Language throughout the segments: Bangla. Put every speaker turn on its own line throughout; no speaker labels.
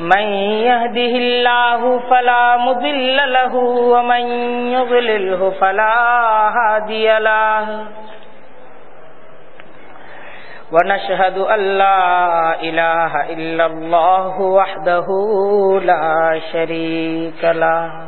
من يهده الله فلا مضل له، ومن يضلله فلا هادي له. ونشهد أن لا إله إلا الله وحده لا شريك له.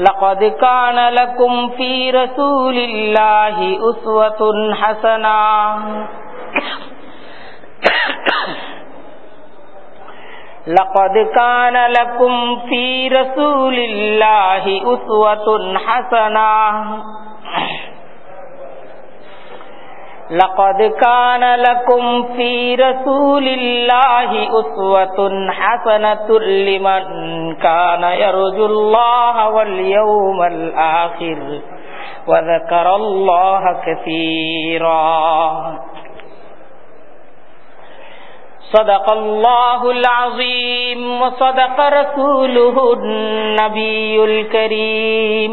لقد كان لكم في رسول الله أسوة حسنة. لقد كان لكم في رسول الله أسوة حسنة. لقد كان لكم في رسول الله أسوة حسنة لمن كان يرجو الله واليوم الآخر وذكر الله كثيرا. صدق الله العظيم وصدق رسوله النبي الكريم.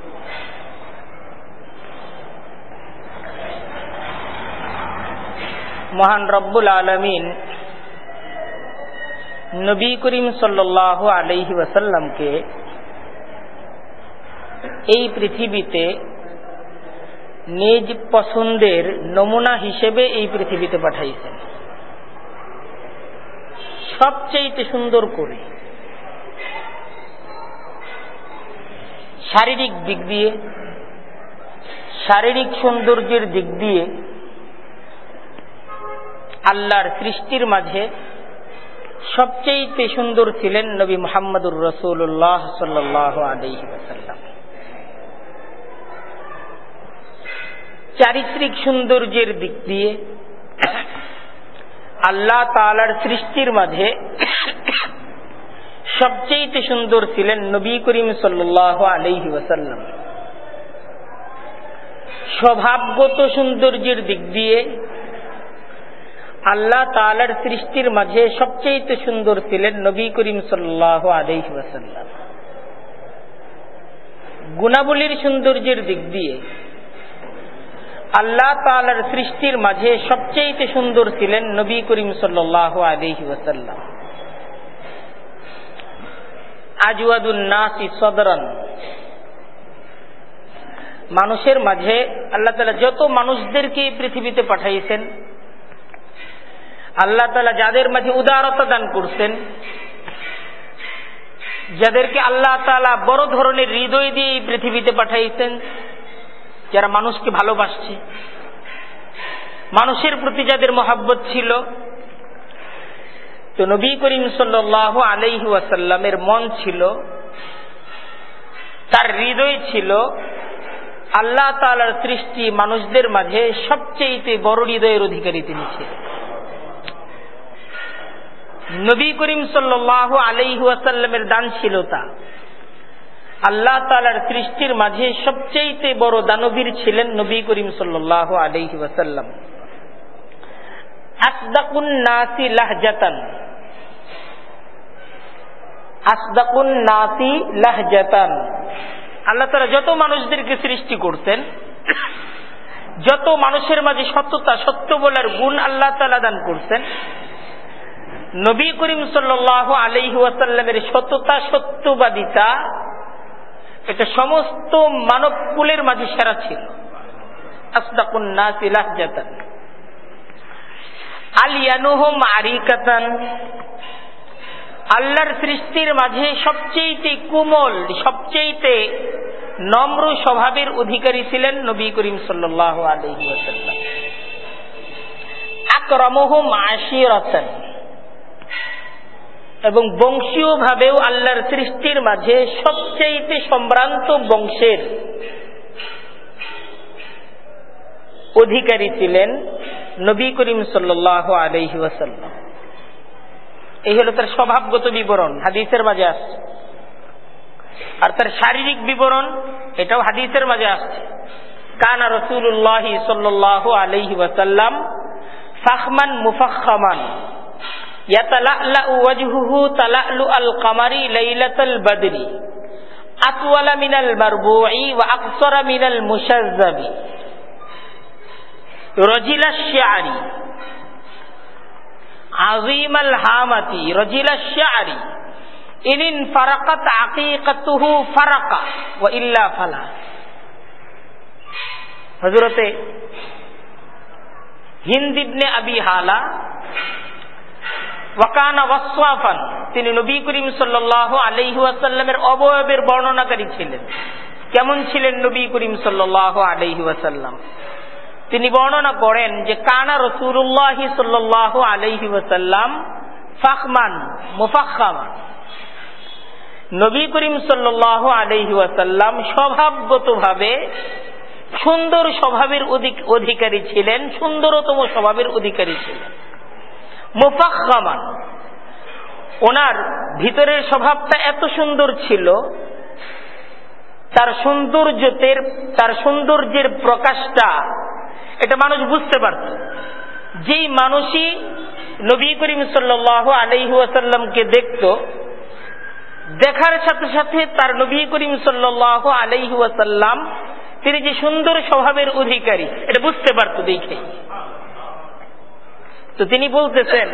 মহান রব্বুল আলমিন নবী করিম সাল্লাহ আলহি ওয়াসাল্লামকে এই পৃথিবীতে নিজ পছন্দের নমুনা হিসেবে এই পৃথিবীতে পাঠাইছেন। সবচেয়ে সুন্দর করে শারীরিক দিক দিয়ে, শারীরিক সৌন্দর্যের দিক দিয়ে আল্লাহর সৃষ্টির মাঝে সবচেয়ে সুন্দর ছিলেন নবী মোহাম্মদুর রসুল্লাহ সাল্লাহ আলহি চারিত্রিক সৌন্দর্যের দিক দিয়ে আল্লাহ তালার সৃষ্টির মাঝে সবচেয়ে সুন্দর ছিলেন নবী করিম সাল্লাহ আলহি ওসাল্লাম স্বভাবগত সৌন্দর্যের দিক দিয়ে আল্লাহ তালার সৃষ্টির মাঝে সবচেয়ে সুন্দর ছিলেন নবী করিম সাল্লাহ আলহি ওসাল্লাম গুণাবলীর সৌন্দর্যের দিক দিয়ে আল্লাহ তালার সৃষ্টির মাঝে সবচেয়ে সুন্দর ছিলেন নবী করিম সাল্লাহ আলহি ওসাল্লাম আজওয়াদুন্নাসি সদরন। মানুষের মাঝে আল্লাহ তালা যত মানুষদেরকে পৃথিবীতে পাঠাইছেন আল্লাহ তালা যাদের মাঝে উদারতা দান করছেন, যাদেরকে আল্লাহ তালা বড় ধরনের হৃদয় দিয়ে পৃথিবীতে পাঠাইছেন, যারা মানুষকে ভালোবাসছে, মানুষের প্রতি যাদের মহাব্বত ছিল, তো নবী করিম সাল্লাহ আলাইহি ওয়াসাল্লামের মন ছিল, তার হৃদয় ছিল আল্লাহ তালার সৃষ্টি মানুষদের মাঝে সবচেয়ে বড় হৃদয়ের অধিকারী তিনি ছিলেন। নবী করিম সাল্লাহ আলাইহু আসাল্লামের দানশীলতা। আল্লাহ তালার সৃষ্টির মাঝে সবচেয়ে বড় দানবীর ছিলেন নবী করিম সাল্লাহ আলাইহি ওয়াসাল্লাম। যত মানুষদেরকে সৃষ্টি করতেন যত মানুষের মাঝে সত্যতা, সত্য বলার গুণ আল্লাহ তালা দান করছেন নবী করিম সাল্ল আলহি ওয়াসাল্লামের সততা সত্যবাদিতা এটা সমস্ত মানব কুলের মাঝে সেরা ছিল। আল্লাহর সৃষ্টির মাঝে সবচেয়ে কোমল সবচেয়ে নম্র স্বভাবের অধিকারী ছিলেন নবী করিম সাল্লাহ আলহি ওয়াসাল্লাম। আকরমহম আশিরতান। এবং বংশীয় ভাবেও আল্লাহর সৃষ্টির মাঝে সবচেয়ে সম্ভ্রান্ত বংশের অধিকারী ছিলেন নবী করিম সাল্লাহ আলহি ওয়াসাল্লাম। এই হলো তার স্বভাবগত বিবরণ, হাদিসের মাঝে আসছে। আর তার শারীরিক বিবরণ, এটাও হাদিসের মাঝে আসছে। কানা রসুল্লাহ সাল্লাহ আলহি ওয়াসাল্লাম ফাহমান yatala'la'u wajhuhu tala'lu al-qamari lailatul badri atwala minal marbu'i wa aqsara minal mushazzabi rajila sya'ri azim al-hamati rajila sya'ri inin faraqat aqiqatuhu faraqa wa illa fala Hazrat Hind ibn Abi Hala ওয়াকানা তিনি নবী করিম সাল্লাহ আলহিহাসাল্লামের অবয়বের বর্ণনাকারী ছিলেন। কেমন ছিলেন নবী করিম সাল্লাহ আলহি তিনি বর্ণনা করেন যে, কানা রসুল্লাহ সাল্লাহ আলহি ওয়াসাল্লাম ফাকমান মুফাখামান নবী করিম সাল্লাহ ওয়াসাল্লাম স্বভাবগতভাবে সুন্দর স্বভাবের অধিকারী ছিলেন, সুন্দরতম স্বভাবের অধিকারী ছিলেন। মুফাখামান ওনার ভিতরের স্বভাবটা এত সুন্দর ছিল, তার সৌন্দর্যতের, তার সৌন্দর্যের প্রকাশটা, এটা মানুষ বুঝতে পারত। যেই মানুষই নবী করিম সাল্লাহ আলহি ওয়াসাল্লামকে দেখত, দেখার সাথে সাথে তার নবী করিম সাল্লাহ আলহি ওয়াসাল্লাম, তিনি যে সুন্দর স্বভাবের অধিকারী, এটা বুঝতে পারত দেখে। তো তিনি বলতেছেন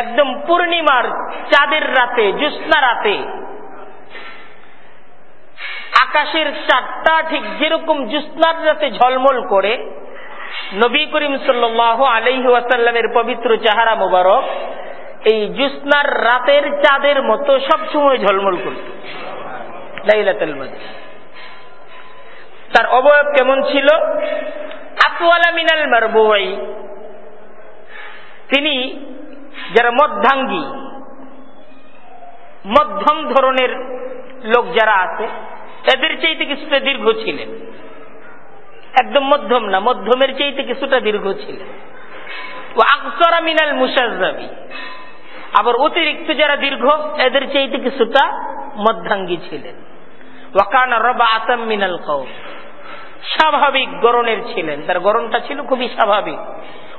একদম পূর্ণিমার চাঁদের রাতে, জ্যোৎস্না রাতে, আকাশের চারটা ঠিক যেরকম জ্যোৎস্নার রাতে ঝলমল করে, নবী করিম সাল্লাহ আলহি ওয়াসাল্লামের পবিত্র চাহারা মুবারক, এই জ্যোৎস্নার রাতের চাঁদের মতো সবসময় ঝলমল করত। লাইলাতুল বদর। তার অবয়ব কেমন ছিল? তিনি যারা মধ্যাঙ্গী মধ্যম ধরনের লোক যারা আছে, এদের চাইতে কিছুটা দীর্ঘ ছিলেন। একদম মধ্যম না, মধ্যমের চাইতে কিছুটা দীর্ঘ ছিলেন। ও আকসরা মিনাল মুসাজাবি আবার অতিরিক্ত যারা দীর্ঘ, এদের চাইতে কিছুটা মধ্যাঙ্গী ছিলেন। ওয়াকানা রবা আতাম মিনাল কৌম স্বাভাবিক গরনের ছিলেন। তার গরনটা ছিল খুবই স্বাভাবিক।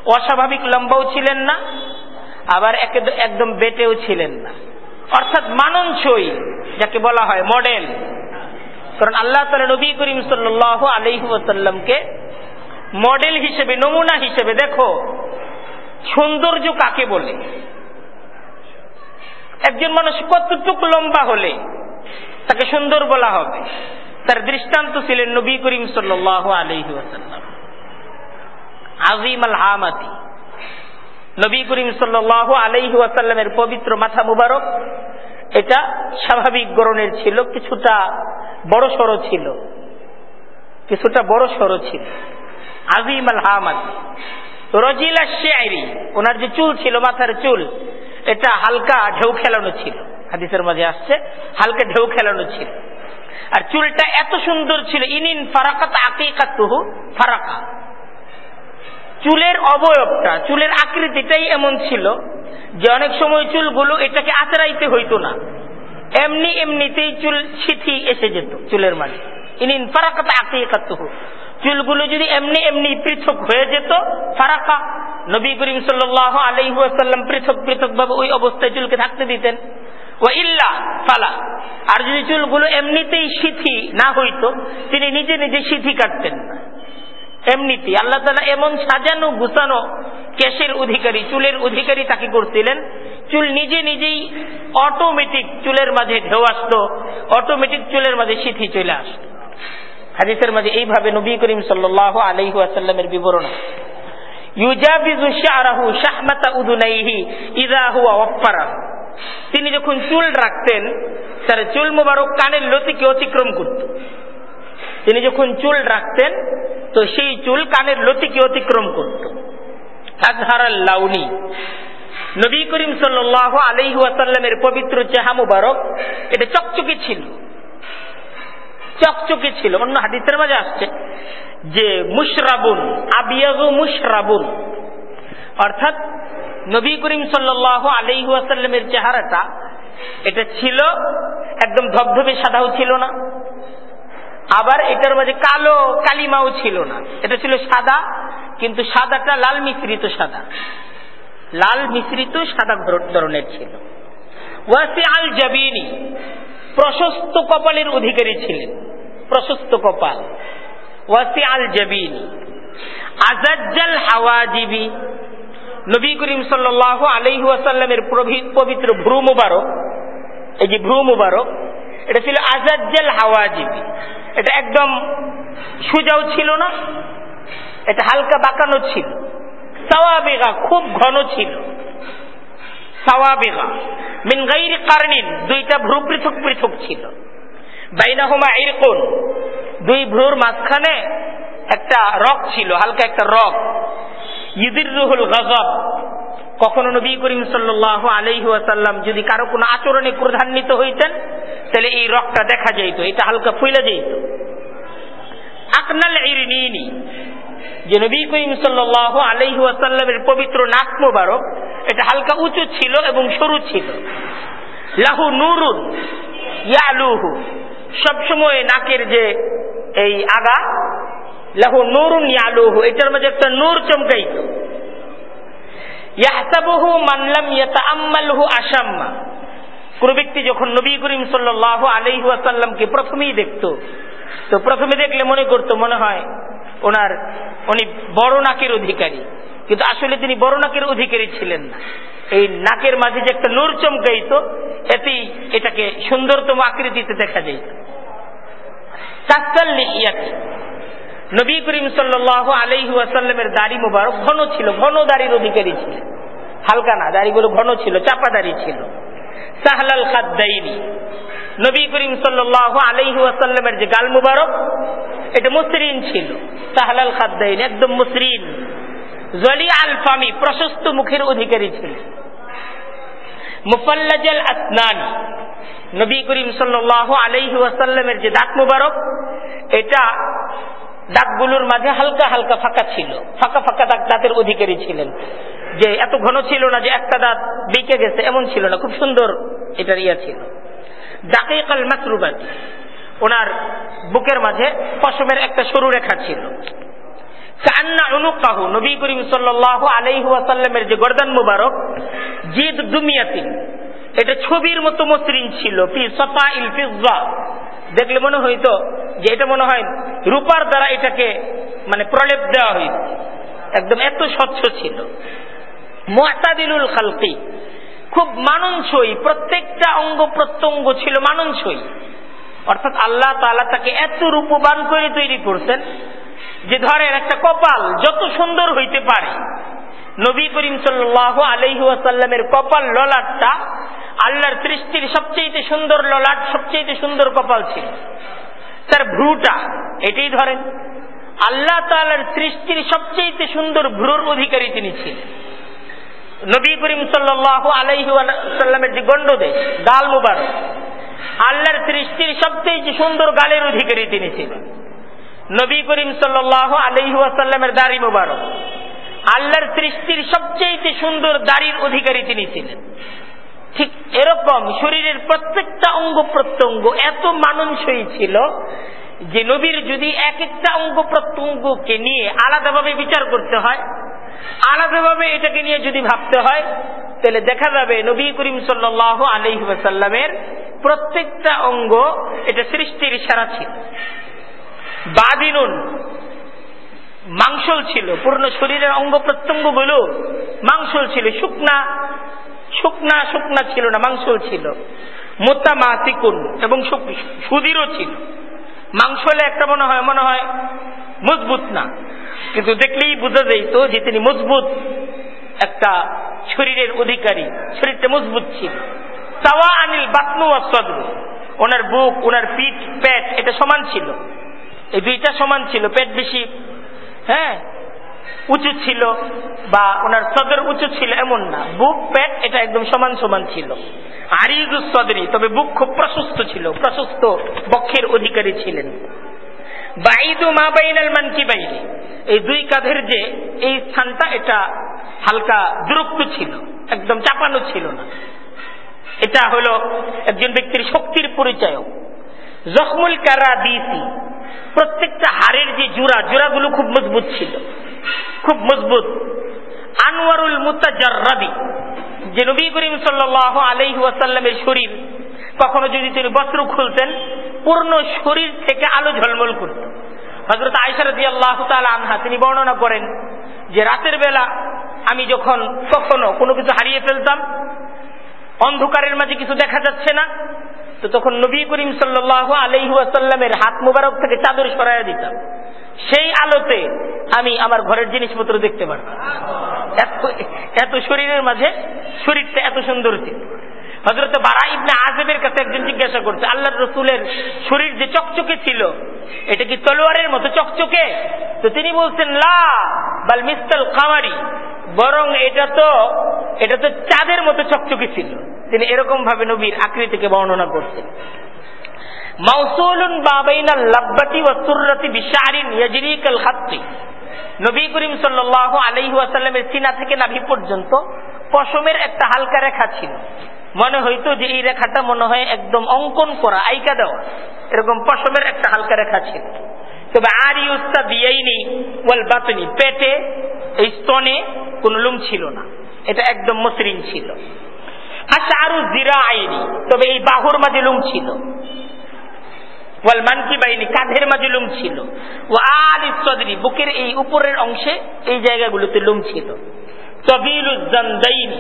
অস্বাভাবিক লম্বাও ছিলেন না, আবার একদম বেটেও ছিলেন না। অর্থাৎ মাননসই, যাকে বলা হয় মডেল কারণ আল্লাহ তালা নবী করিম সাল্লাহ আলহিসাল্লামকে মডেল হিসেবে, নমুনা হিসেবে, দেখো, সৌন্দর্য কাকে বলে? একজন মানুষ কতটুক লম্বা হলে তাকে সুন্দর বলা হবে? তার দৃষ্টান্ত ছিলেন নবী করিম সাল্লাহ আলহি ওয়াসাল্লাম। আজিম আল হামাতি। নবী করিম সাল্লাহ আলহি ওয়াসাল্লামের পবিত্র মাথা মুবারক, এটা স্বাভাবিক গরনের ছিল, কিছুটা বড় সড়ো ছিল। কিছুটা বড় সড়ো ছিল। আজিম আল হামাতি। রজিলা শেয়ারি ওনার যে চুল ছিল, মাথার চুল, এটা হালকা ঢেউ খেলানো ছিল। হাদিসের মাঝে আসছে, হালকা ঢেউ খেলানো ছিল। আর চুলটা এত সুন্দর ছিল, ইনিন ফারাকাত আকিকাতুহু ফারাকা। চুলের অবয়বটা, চুলের আকৃতিটাই এমন ছিল যে অনেক সময় চুলগুলো এটাকে আচরাইতে হইতো না। এমনি এমনিতেই চুল সিথি এসে যেত চুলের মাঝে। ইনিন ফারাকাত আকিকাতুহু। চুলগুলো যদি এমনি এমনি পৃথক হয়ে যেত, ফারাকা। নবী করিম সাল্লাহ আলহিহাসাল্লাম পৃথক পৃথক ভাবে ওই অবস্থায় চুলকে থাকতে দিতেন। ও ইল্লা, ফালা। আর যদি চুলগুলো এমনিতেই সিথি না হইতো, তিনি নিজে নিজে সিথি কাটতেন না। এমনিতেই। আল্লাহ তালা এমন সাজানো, গুছানো কেশের অধিকারী, চুলের অধিকারী তাকে করছিলেন। চুল নিজে নিজেই অটোমেটিক চুলের মাঝে ঢেউ আসতো অটোমেটিক চুলের মাঝে সিথি চলে আসতো। হাদিসের মাঝে এইভাবে নবী করিম সাল্লাহ আসাল্লামের বিবরণ তিনি যখন চুল রাখতেন, তার চুল মোবারক কানের লতিকে অতিক্রম করত। তিনি যখন চুল রাখতেন, তো সেই চুল কানের লতিকে অতিক্রম করত। লাউনি। নবী করিম সাল্লাহ আলহি আসাল্লামের পবিত্র চেহা মুবারক, এটা চকচকে ছিল। চকচকে ছিল, অন্য হাদিসের মাঝে আসছে যে মুশরাবুন, আবিয়াগু মুশরাবুন। অর্থাৎ নবী করিম সাল্লাহ আলহিহাসাল্লামের চেহারাটা, এটা ছিল একদম ধবধবে সাদাও ছিল না, আবার এটার মাঝে কালো কালিমাও ছিল না। এটা ছিল সাদা, কিন্তু সাদাটা লাল মিশ্রিত সাদা। লাল মিশ্রিত সাদা ধরনের ছিল। ওয়াসি আল জাবিনী, প্রশস্ত কপালের অধিকারী ছিলেন। প্রশস্ত কপাল। ওয়াসি আল জবিন। আজাজ্জাল হাওয়াজিবি। নবী করিম সাল্লাহ আলহি আসাল্লামের পবিত্র ভ্রু মুবারক। এই যে ভ্রু মুবারক, এটা ছিল আজাজ্জাল হাওয়াজিবি। এটা একদম সুজাও ছিল না, এটা হালকা বাঁকানো ছিল। সাওয়াবেগা খুব ঘন ছিল। সাওয়াবেগা। মিন গাইর কারণিন, দুইটা ভ্রু পৃথক পৃথক ছিল। বাইনাহুমা ইরকুন। দুই ভ্রুর মাঝখানে একটা রক ছিল, হালকা একটা রক। ইদিরুহুল গজব। কখনো নবী করিম সাল্লাহ আলহি যদি কারও কোনো আচরণে ক্রধান্বিত হইতেন, তাহলে এই রকটা দেখা যাইত, এটা হালকা ফুলে যাইত। আকনাল ইরনিনি। যে নবী করিম সাল্লাহ আলহি আসাল্লামের পবিত্র নাক মোবারক, এটা হালকা উঁচু ছিল এবং সরু ছিল। লাহু নুরুন ইয়ালুহু। সবসময় নাকের যে এই আগা, লাহু ইয়ালুহু, এটার মধ্যে একটা নূর ইয়াহসাবুহু মানলাম আসাম্মা কোন ব্যক্তি যখন নবী করিম প্রথমেই দেখতো, তো প্রথমে দেখলে মনে করতো, মনে হয় ওনার, উনি বড় নাকের অধিকারী। কিন্তু আসলে তিনি বড় নাকের অধিকারী ছিলেন না। এই নাকের মাঝে যে একটা নূর চমকাইত, এতেই এটাকে সুন্দরতম আকৃতিতে দেখা যাইত। নবী করিম সাল্লাহ আলহি আসাল্লামের দাড়ি মুবারক ঘন ছিল, ঘন দাড়ির অধিকারী ছিলেন হালকা না, দাড়িগুলো ঘন ছিল, চাপা দাড়ি ছিল। সাহলাল খাদ্দাইনি। নবী করিম সাল্লাহ আলহি আসাল্লামের যে গাল মুবারক, এটা মসৃণ ছিল। সাহলাল খাদ্দাইন, একদম মসৃণ। জলি আল ফামি, প্রশস্ত মুখের অধিকারী ছিল। মুফাল্লাজাল আসনানি নবী করিম সাল্লাহ আলহি ওয়াসাল্লামের যে দাঁত মুবারক, এটা দাঁতগুলোর মাঝে হালকা হালকা ফাঁকা ছিল। ফাঁকা ফাঁকা দাঁত দাঁতের অধিকারী ছিলেন। যে এত ঘন ছিল না যে একটা দাঁত বেঁকে গেছে, এমন ছিল না। খুব সুন্দর এটার ইয়া ছিল। দাঁতে কাল মাসরুবাতি ওনার বুকের মাঝে পশমের একটা সরু রেখা ছিল। কান্না অনুকাহু নবী করিম সাল্লাহ আলাইহু আসাল্লামের যে গর্দান মুবারক, জিদ দুমিয়াতিন। এটা ছবির মতো মসৃণ ছিল দেখলে মনে হইতো যে এটা মনে হয় রূপার দ্বারা এটাকে মানে প্রলেপ দেওয়া হইত। একদম এত স্বচ্ছ ছিল। মোয়াতাদিলুল খালকি, খুব মাননসই, প্রত্যেকটা অঙ্গ প্রত্যঙ্গ ছিল মাননসই। অর্থাৎ আল্লাহ তালা তাকে এত রূপবান করে তৈরি করছেন যে ধরেন একটা কপাল যত সুন্দর হইতে পারে নবী করিম সাল্লাহ আলহি কপাল ললাটটা আল্লাহর সৃষ্টির সবচেয়ে সুন্দর ললাট সবচেয়ে সুন্দর কপাল ছিল। তার ভ্রুটা, এটাই ধরেন। আল্লাহ তালার সৃষ্টির সবচেয়ে সুন্দর ভ্রুর অধিকারী তিনি ছিলেন। নবী করিম সাল্লাহ আলহি সাল্লামের যে গণ্ডদেশ, গাল মুবারক, আল্লাহর সৃষ্টির সবচেয়ে সুন্দর গালের অধিকারী তিনি ছিলেন। নবী করিম সাল্লাহ আলহি আসাল্লামের দাড়ি মুবারক আল্লাহর সৃষ্টির সবচেয়ে সুন্দর দাড়ির অধিকারী তিনি ছিলেন। ঠিক এরকম শরীরের প্রত্যেকটা অঙ্গ প্রত্যঙ্গ এত মাননসই ছিল যে নবীর যদি এক একটা অঙ্গ প্রত্যঙ্গকে নিয়ে আলাদাভাবে বিচার করতে হয়, আলাদাভাবে এটাকে নিয়ে যদি ভাবতে হয়, তাহলে দেখা যাবে নবী করিম সাল্লাহ আলহিবাসাল্লামের প্রত্যেকটা অঙ্গ এটা সৃষ্টির ইশারা ছিল। বাদিনুন মাংসল ছিল, পূর্ণ শরীরের অঙ্গ প্রত্যঙ্গগুলো মাংসল ছিল, শুকনা শুকনা শুকনা ছিল না, মাংসল ছিল। মোত্তা মাতিকুন এবং সুদীরও ছিল। মাংস হলে একটা মনে হয় মনে হয় মজবুত না। কিন্তু দেখলেই বোঝা যাইত যে তিনি মজবুত একটা শরীরের অধিকারী, শরীরটা মজবুত ছিল। তাওয়া আনিল বাতনু অসদ্র ওনার বুক, ওনার পিঠ, পেট, এটা সমান ছিল। এই দুইটা সমান ছিল, পেট বেশি হ্যাঁ উঁচু ছিল বা ওনার সদর উঁচু ছিল এমন না। বুক, পেট, এটা একদম সমান সমান ছিল। আরিজুস সদরি, তবে বুক খুব প্রশস্ত ছিল, প্রশস্ত বক্ষের অধিকারী ছিলেন। বাইদু মা বাইনাল মানকি বাইরে এই দুই কাঁধের যে এই স্থানটা, এটা হালকা দূরত্ব ছিল, একদম চাপানো ছিল না। এটা হলো একজন ব্যক্তির শক্তির পরিচয় জখমুল কারা দিয়েছি প্রত্যেকটা হাড়ের যে জোড়া, জোড়াগুলো খুব মজবুত ছিল। খুব মজবুত। আনোয়ারুল মুতাজারি যে নবী করিম সাল্লাহ আলহি ওয়াসাল্লামের শরীর, কখনো যদি তিনি বস্ত্র খুলতেন, পূর্ণ শরীর থেকে আলো ঝলমল করত। হজরত আয়সারদি আল্লাহ আনহা, তিনি বর্ণনা করেন যে রাতের বেলা আমি যখন কখনো কোনো কিছু হারিয়ে ফেলতাম, অন্ধকারের মাঝে কিছু দেখা যাচ্ছে না তো তখন নবী করিম সাল্লাহ আলহিহাসাল্লামের হাত মুবারক থেকে চাদর সরাইয়া দিতাম। সেই আলোতে আমি আমার ঘরের জিনিসপত্র দেখতে পারতাম। এত শরীরের মাঝে শরীরটা এত সুন্দর ছিল। হজরত বারা ইবনে আজেবের কাছে একজন জিজ্ঞাসা করছে আল্লাহ রসুলের শরীর যে চকচকে ছিল, এটা কি তলোয়ারের মতো চকচকে? তো তিনি বলছেন, লা, বাল মিস্তাল কামারি, বরং এটা তো এটা তো চাঁদের মতো চকচকে ছিল। তিনি এরকম ভাবে নবীর আকৃতিকে বর্ণনা করছেন। মাউসুলুন বাবাইনা লাব্বাতি ওয়া সুররাতি বিশারিন ইয়াজরিকাল খাত্তি। নবী করিম সাল্লাল্লাহু আলাইহি ওয়াসাল্লামের সিনা থেকে নাভি পর্যন্ত পশমের একটা হালকা রেখা ছিল। মনে হইতো যে এই রেখাটা মনে হয় একদম অঙ্কন করা, আইকা দেওয়া। এরকম পশমের একটা হালকা রেখা ছিল। তবে আর ইউস্তা দিয়েইনি ওয়াল বাতনি, পেটে, এই স্তনে কোন লুম ছিল না। এটা একদম মসৃণ ছিল। আচ্ছা আরও জিরা আইনি তবে এই বাহুর মাঝে লুম ছিল। ওয়াল মানকি বাইনি, কাঁধের মাঝে লুম ছিল। ও আল ইসদরি বুকের এই উপরের অংশে এই জায়গাগুলোতে লুম ছিল। তবিলুজ্জান্দাইনি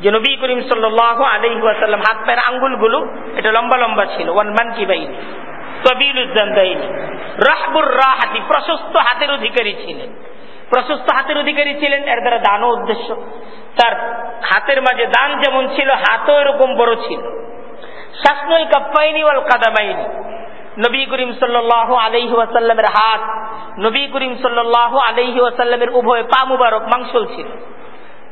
যে নবী করিম সাল্লাহ আলহি হাত পায়ের আঙ্গুলগুলো, এটা লম্বা লম্বা ছিল ওয়ান মানকি বাইনি। তবিলুজ্জান্দাইনি রাহবুর রাহাতি, প্রশস্ত হাতের অধিকারী ছিলেন। প্রশস্ত হাতের অধিকারী ছিলেন, এর দ্বারা দানও উদ্দেশ্য। তার হাতের মাঝে দান যেমন ছিল, হাতও এরকম বড় ছিল। শাসনুল কাপ্পাইনি ওয়াল কাদামাইনি নবী করিম সাল্লাহ আলহি ওয়াসাল্লামের হাত, নবী করিম সাল্লাহ আলহি ওয়াসাল্লামের উভয় পা মুবারক মাংসল ছিল।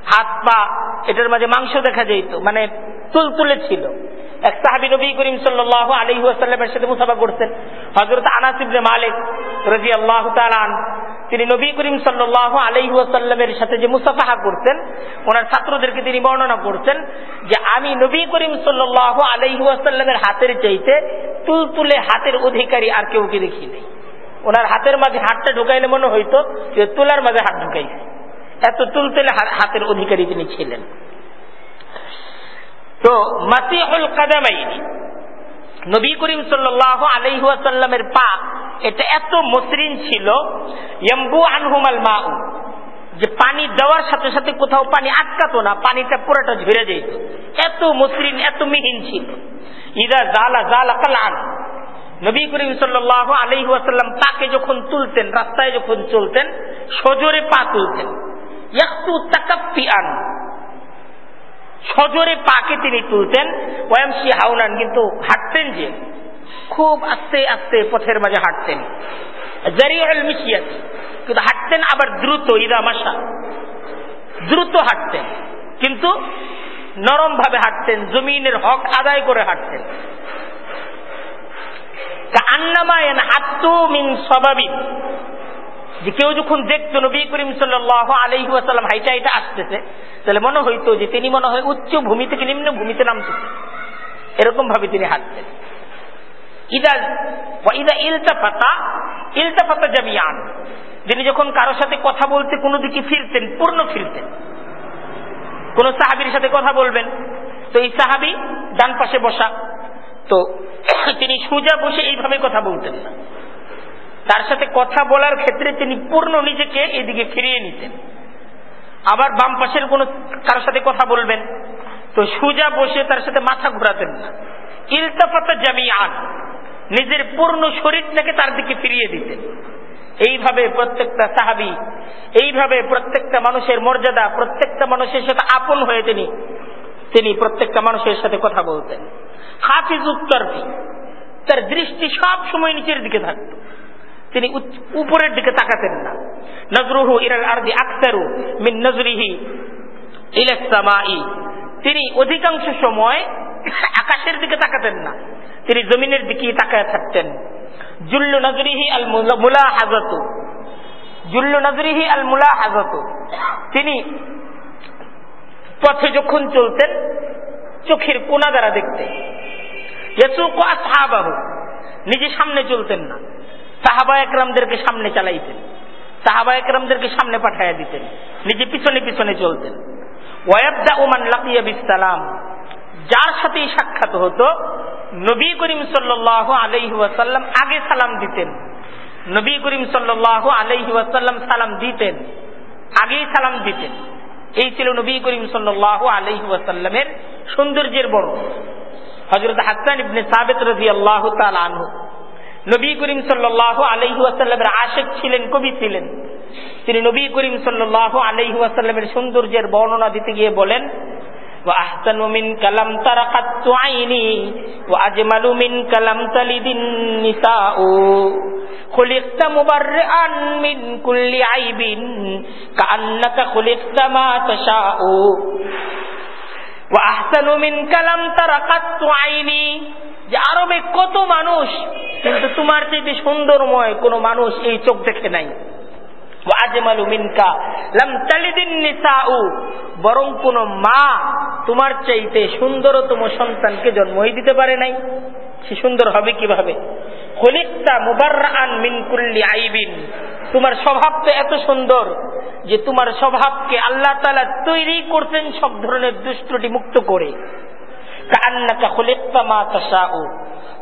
হাত, পা, এটার মাঝে মাংস দেখা যেত মানে তুল তুলে ছিল। এক সাহাবি নবী করিম সাল্লাহ আলহি ওয়াসাল্লামের সাথে মুসাফা করতেন। হজরত আনাসিবনে মালিক রাজি আল্লাহ তালান তিনি নবী করিম সাল্লাহ আলহিহাসাল্লামের সাথে যে মুসাফাহা করতেন, ওনার ছাত্রদেরকে তিনি বর্ণনা করছেন যে আমি নবী করিম সাল্লাহ আলহিহাসাল্লামের হাতের চাইতে তুলতুলে হাতের অধিকারী আর কেউ কে দেখি নেই। ওনার হাতের মাঝে হাতটা ঢুকাইলে মনে হইতো যে তুলার মাঝে হাত ঢুকাইছে। এত তুলতুলে হাতের অধিকারী তিনি ছিলেন। তো মাসিহুল কাদামাইনি নবী করিম সাল্লাহ আলহিহাসাল্লামের পা এটা এত মসৃণ ছিল এম্বু আনহুমাল যে পানি দেওয়ার সাথে সাথে কোথাও পানি আটকাতো না, পানিটা পুরোটা ঝরে যেত। এত মসৃণ, এত মিহিন ছিল। ইদা জালা জালা কালান। নবী করিম সাল্লাহ আলহি আসাল্লাম পাকে যখন তুলতেন, রাস্তায় যখন চলতেন, সজোরে পা তুলতেন। একটু তাকাপ্পি আন সজোরে পাকে তিনি তুলতেন। ওয়ামসি হাউনান কিন্তু হাঁটতেন যে, খুব আস্তে আস্তে পথের মাঝে হাঁটতেন। কিন্তু হাঁটতেন আবার দ্রুত, ইদা মাসা দ্রুত হাঁটতেন, কিন্তু নরম ভাবে হাঁটতেন, জমিনের হক আদায় করে হাঁটতেন। আন্নামায়ন হাত্তু মিন স্বভাবিক যে কেউ যখন দেখতো নবী করিম সাল্লাহ আলহি আসাল্লাম হাইটা হাইটা আসতেছে, তাহলে মনে হইতো যে তিনি মনে হয় উচ্চ ভূমি থেকে নিম্ন ভূমিতে নামতেছে। এরকম ভাবে তিনি হাঁটতেন। তিনি যখন কারও সাথে কথা বলতে কোনো দিকে ফিরতেন, পূর্ণ ফিরতেন। কোন সাহাবির সাথে কথা বলবেন, তো এই সাহাবি ডান পাশে বসা। তো তিনি সোজা বসে এইভাবে কথা বলতেন না। তার সাথে কথা বলার ক্ষেত্রে তিনি পূর্ণ নিজেকে এদিকে ফিরিয়ে নিতেন। আবার বাম পাশের কোন কারোর সাথে কথা বলবেন, তো সোজা বসে তার সাথে মাথা ঘোরাতেন না। ইলতাফাতা জামিয়ান নিজের পূর্ণ শরীরটাকে তার দিকে ফিরিয়ে দিতেন। এইভাবে প্রত্যেকটা সাহাবি, এইভাবে প্রত্যেকটা মানুষের মর্যাদা, প্রত্যেকটা মানুষের সাথে আপন হয়ে তিনি তিনি প্রত্যেকটা মানুষের সাথে কথা বলতেন। হাফিজ উত্তরফি তার দৃষ্টি সব সময় নিচের দিকে থাকত। তিনি উপরের দিকে তাকাতেন না। নজরুহু ইরাল আরদি আক্তারু মিন নজরিহি ইলাসামাই তিনি অধিকাংশ সময় আকাশের দিকে তাকাতেন না। তিনি জমিনের দিকে তাকায় থাকতেন। জুল্লু নজরিহি আল মুলা হাজত জুল্লু নজরিহি আল মুলা হাজত তিনি পথে যখন চলতেন, চোখের কোনা দ্বারা দেখতেন। নিজে সামনে চলতেন না। সাহাবা একরামদেরকে সামনে চালাইতেন। সাহাবা একরামদেরকে সামনে পাঠাইয়া দিতেন। নিজে পিছনে পিছনে চলতেন। ওয়াবদা ওমান লাকিয়া বিসালাম যার সাথেই সাক্ষাৎ হতো, নবী করিম সাল্লাহ আলহি আগে সালাম দিতেন। নবী করিম সাল্লাহ আলহি সালাম দিতেন, আগেই সালাম দিতেন। এই ছিল নবী করিম সাল্লাহ আলহি সৌন্দর্যের বড় হজরত হাসান ইবনে সাবেত রাজি আল্লাহ আনহু। নবী করিম সাল্লাহ আলহি ওয়াসাল্লামের আশেক ছিলেন কবি ছিলেন তিনি নবী করিম সাল্লাহ আলহি ওয়াসাল্লামের সৌন্দর্যের বর্ণনা দিতে গিয়ে বলেন وأحسن منك لم تر قط عيني وأجمل منك لم تلد النساء خلقت مبرئا من كل عيب كأنك خلقت ما تشاء وأحسن منك لم تر قط عيني যে আরবে কত মানুষ, কিন্তু তোমার চাইতে সুন্দরময় কোন মানুষ এই চোখ দেখে নাই। বরং কোন মা তোমার চাইতে সুন্দরতম সন্তানকে জন্মই দিতে পারে নাই। সে সুন্দর হবে কীভাবে? তোমার স্বভাব তো এত সুন্দর যে তোমার স্বভাবকে আল্লাহ তালা তৈরি করতেন সব ধরনের দুষ্টটি মুক্ত করে।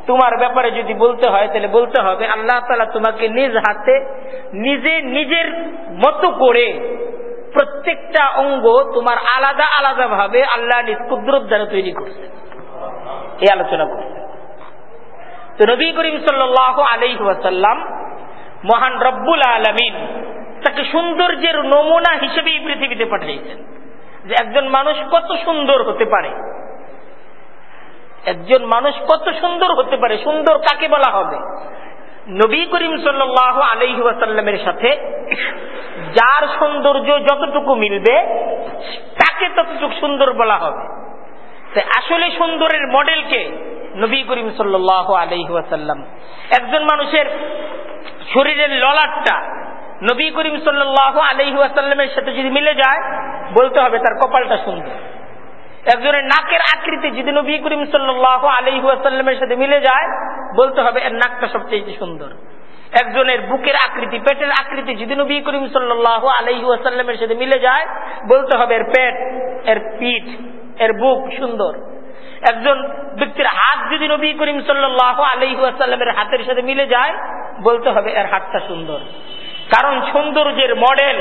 তোমার ব্যাপারে যদি বলতে হয়, তাহলে বলতে হবে, আল্লাহ তালা তোমাকে নিজ হাতে নিজে নিজের মতো করে প্রত্যেকটা অঙ্গ তোমার আলাদা আলাদা ভাবে আল্লাহ নিজ কুদরত দ্বারা তৈরি করছে। এই আলোচনা করছে। তো নবী করিম সাল্লাহ আলহাসাল্লাম মহান রব্বুল আলমিন তাকে সৌন্দর্যের নমুনা হিসেবে এই পৃথিবীতে পাঠিয়েছেন। যে একজন মানুষ কত সুন্দর হতে পারে। একজন মানুষ কত সুন্দর হতে পারে, সুন্দর কাকে বলা হবে? নবী করিম সাল্লাহ আলহি ওয়াসাল্লামের সাথে যার সৌন্দর্য যতটুকু মিলবে, তাকে ততটুকু সুন্দর বলা হবে। আসলে সুন্দরের মডেলকে নবী করিম সাল্লাহ আলহি ওয়াসাল্লাম। একজন মানুষের শরীরের ললাটটা নবী করিম সাল্লাহ আলহি সাথে যদি মিলে যায়, বলতে হবে তার কপালটা সুন্দর। একজনের নাকের আকৃতি যদি নবী করিম সাল্লাহ আলহিহাসাল্লামের সাথে মিলে যায়, বলতে হবে এর নাকটা সবচেয়ে সুন্দর। একজনের বুকের আকৃতি, পেটের আকৃতি যদি নবী করিম সাল্লাহ আলহিহাসাল্লামের সাথে মিলে যায়, বলতে হবে এর পেট, এর পিঠ, এর বুক সুন্দর। একজন ব্যক্তির হাত যদি নবী করিম সাল্লাহ আলহিহাসাল্লামের হাতের সাথে মিলে যায়, বলতে হবে এর হাতটা সুন্দর। কারণ সৌন্দর্যের মডেল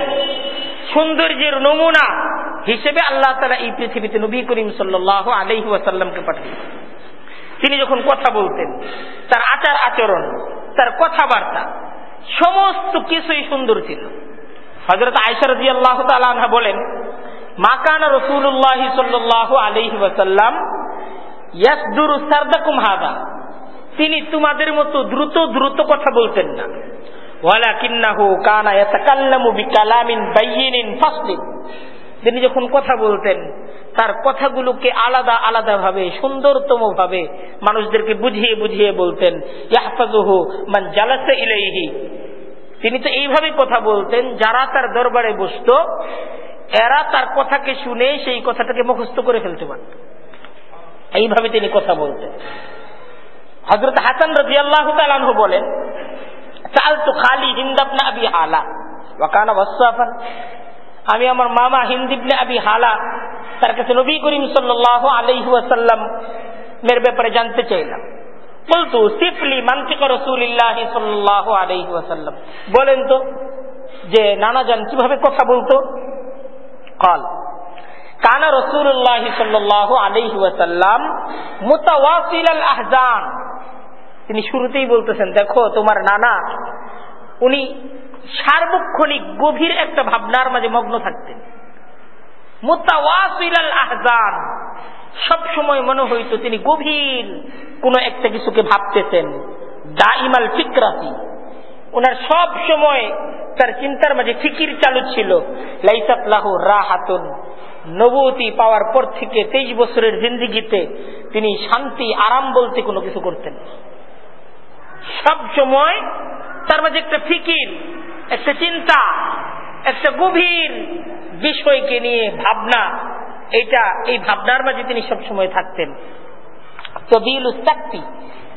সৌন্দর্যের নমুনা হিসেবে আল্লাহ তালা এই পৃথিবীতে নবী করিম সাল্লাহ আলহি ওয়াসাল্লামকে তিনি যখন কথা বলতেন, তার আচার আচরণ, তার কথাবার্তা, সমস্ত কিছুই সুন্দর ছিল। হজরত আয়সার আল্লাহ তালা বলেন মাকান রসুল্লাহ সাল্লাহ আলহি ওয়াসাল্লাম ইয়াসদুরু সারদাকুম হাদা। তিনি তোমাদের মতো দ্রুত দ্রুত কথা বলতেন না। তিনি যখন কথা বলতেন, তার কথাগুলোকে আলাদা আলাদা ভাবে সুন্দরতম ভাবে মানুষদেরকে বুঝিয়ে বুঝিয়ে বলতেন মান জালাসে ইলাইহি। তিনি তো এইভাবে কথা বলতেন, যারা তার দরবারে বসত, এরা তার কথাকে শুনে সেই কথাটাকে মুখস্থ করে ফেলতে পারত। এইভাবে তিনি কথা বলতেন। হজরত হাসান রাজি আল্লাহ বলেন চাল তো খালি হিন্দাবনা আবি আলা ওয়াকানা ওয়াসাফান। আমি আমার মামা হিন্দিবনে আবি হালা, তার কাছে নবী করিম সাল্লাহ আলহাসাল্লাম মের ব্যাপারে জানতে চাইলাম। বলতো, সিফলি মান্তিক রসুলিল্লাহ সাল্লাহ আলহাসাল্লাম বলেন তো, যে নানা যান কীভাবে কথা বলতো? কল, কানা রসুল্লাহ সাল্লাহ আলহাসাল্লাম মুতাওয়াসিল আল আহজান। তিনি শুরুতেই বলতেছেন, দেখো, তোমার নানা, উনি সার্বক্ষণিক গভীর একটা ভাবনার মাঝে মগ্ন থাকতেন। আহজান সব সময় মনে হইতো তিনি গভীর কোন একটা কিছুকে ভাবতেছেন। দাইমাল ফিকরাতি ওনার সব সময় তার চিন্তার মাঝে ফিকির চালু ছিল। লাইসাতলাহ রাহাতুন নবতী পাওয়ার পর থেকে তেইশ বছরের জিন্দিগিতে তিনি শান্তি, আরাম বলতে কোনো কিছু করতেন সব সময় তার মাঝে একটা ফিকির, একটা চিন্তা, একটা গভীর বিষয়কে নিয়ে ভাবনা, এটা এই ভাবনার মাঝে তিনি সবসময় থাকতেন। তবিল উস্তাক্তি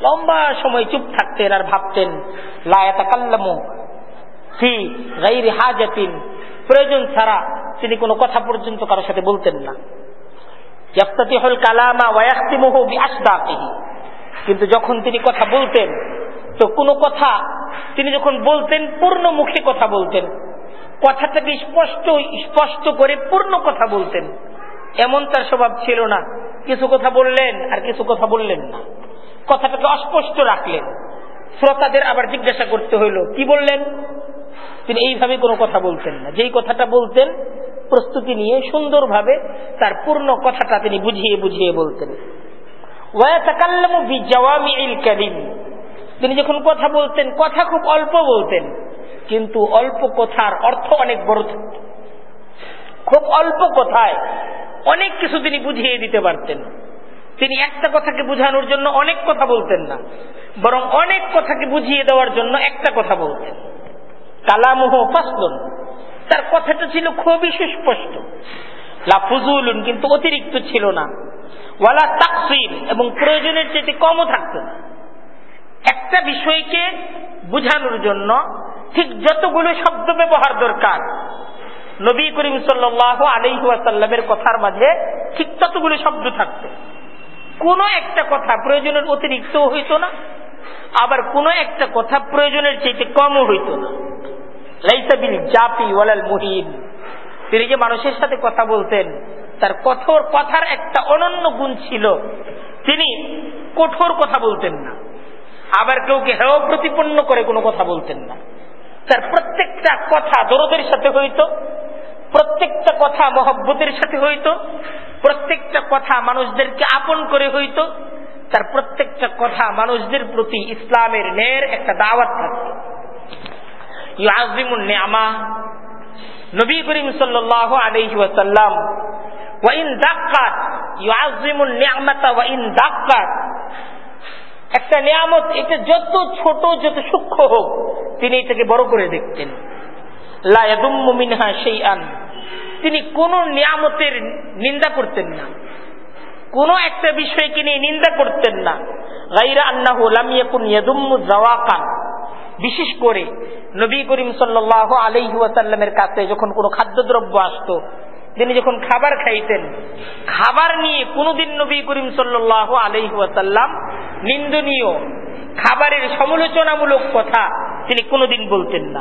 লম্বা সময় চুপ থাকতেন আর ভাবতেন লায়াতাকাল্লামু ফি হাজাতিন, প্রয়োজন ছাড়া তিনি কোনো কথা পর্যন্ত কারোর সাথে বলতেন না। কালামা কিন্তু যখন তিনি কথা বলতেন কোনো কথা তিনি যখন বলতেন, পূর্ণ মুখে কথা বলতেন। কথাটাকে স্পষ্ট স্পষ্ট করে পূর্ণ কথা বলতেন। এমন তার স্বভাব ছিল না। কিছু কথা বললেন আর কিছু কথা বললেন না। কথাটাকে অস্পষ্ট রাখলেন। শ্রোতাদের আবার জিজ্ঞাসা করতে হইল, কি বললেন? তিনি এইভাবে কোনো কথা বলতেন না। যেই কথাটা বলতেন, প্রস্তুতি নিয়ে সুন্দরভাবে তার পূর্ণ কথাটা তিনি বুঝিয়ে বুঝিয়ে বলতেন। তিনি যখন কথা বলতেন, কথা খুব অল্প বলতেন, কিন্তু অল্প কথার অর্থ অনেক বড় থাকত। খুব অল্প কথায় অনেক কিছু তিনি বুঝিয়ে দিতে পারতেন। তিনি একটা কথাকে বুঝানোর জন্য অনেক কথা বলতেন না, বরং অনেক কথাকে বুঝিয়ে দেওয়ার জন্য একটা কথা বলতেন। কালামোহ ফাসলুন, তার কথাটা ছিল খুবই সুস্পষ্ট। লাফুজুলুন কিন্তু অতিরিক্ত ছিল না। ওয়ালা তাকসির এবং প্রয়োজনের চেয়ে কমও থাকত না। একটা বিষয়কে বুঝানোর জন্য ঠিক যতগুলো শব্দ ব্যবহার দরকার। নবী করিম সাল্লাহ আলহাসাল্লামের কথার মাঝে ঠিক ততগুলো শব্দ থাকতো। কোন একটা কথা প্রয়োজনের অতিরিক্ত হইত না, আবার কোন একটা কথা প্রয়োজনের চাইতে কমও হইত না। জাপি ওয়ালাল তিনি যে মানুষের সাথে কথা বলতেন, তার কঠোর কথার একটা অনন্য গুণ ছিল। তিনি কঠোর কথা বলতেন না। আবার কেউকে হেয় প্রতিপন্ন করে কোনো কথা বলতেন না। তার প্রত্যেকটা কথা দরদের সাথে হইত, প্রত্যেকটা কথা মহব্বতের সাথে হইত, প্রত্যেকটা কথা মানুষদেরকে আপন করে হইত, তার প্রত্যেকটা কথা মানুষদের প্রতি ইসলামের ন্যায়ের একটা দাওয়াত থাকত। ইয়াজিমুন নিয়ামা নবী করিম সাল্লাহ আলহি ওয়াইন দাক্কাত ইয়াজিমুন নিয়ামাতা ওয়াইন দাক্কাত। একটা নিয়ামত, এটা যত ছোট, যত সূক্ষ্ম হোক, তিনি এটাকে বড় করে দেখতেন। মিনহা সেই আন তিনি কোন নিয়ামতের নিন্দা করতেন না। কোন একটা বিষয়কে নিয়ে নিন্দা করতেন না। গাইরা আন্নাহু লাম ইয়াকুন ইয়াদুম্মু বিশেষ করে নবী করিম সাল্লাহ আলহি ওয়াসাল্লামের কাছে যখন কোনো খাদ্যদ্রব্য আসত, তিনি যখন খাবার খাইতেন, খাবার নিয়ে কোনোদিন নবী করিম সাল্লাহ আলহি ওয়াসাল্লাম নিন্দনীয়, খাবারের সমালোচনামূলক কথা তিনি কোনোদিন বলতেন না।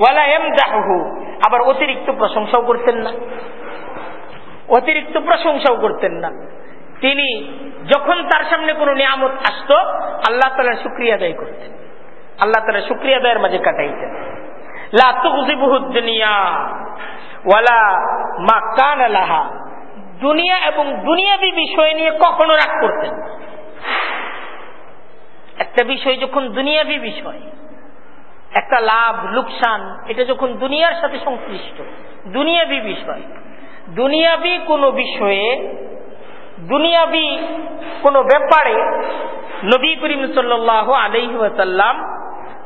ওয়ালা এম জাহু আবার অতিরিক্ত প্রশংসাও করতেন না। অতিরিক্ত প্রশংসাও করতেন না। তিনি যখন তার সামনে কোনো নিয়ামত আসত, আল্লাহ তালা শুক্রিয়া আদায় করতেন। আল্লাহ তালা শুক্রিয়া আদায়ের মাঝে কাটাইতেন। দুনিয়া এবং দুনিয়াবি বিষয় নিয়ে কখনো রাগ করতেন একটা বিষয় যখন দুনিয়াবি বিষয়, একটা লাভ, লোকসান, এটা যখন দুনিয়ার সাথে সংশ্লিষ্ট, দুনিয়াবি বিষয়। দুনিয়াবি কোনো বিষয়ে, দুনিয়াবি কোনো ব্যাপারে নবী করিম সাল্লাহ আলহিহাসাল্লাম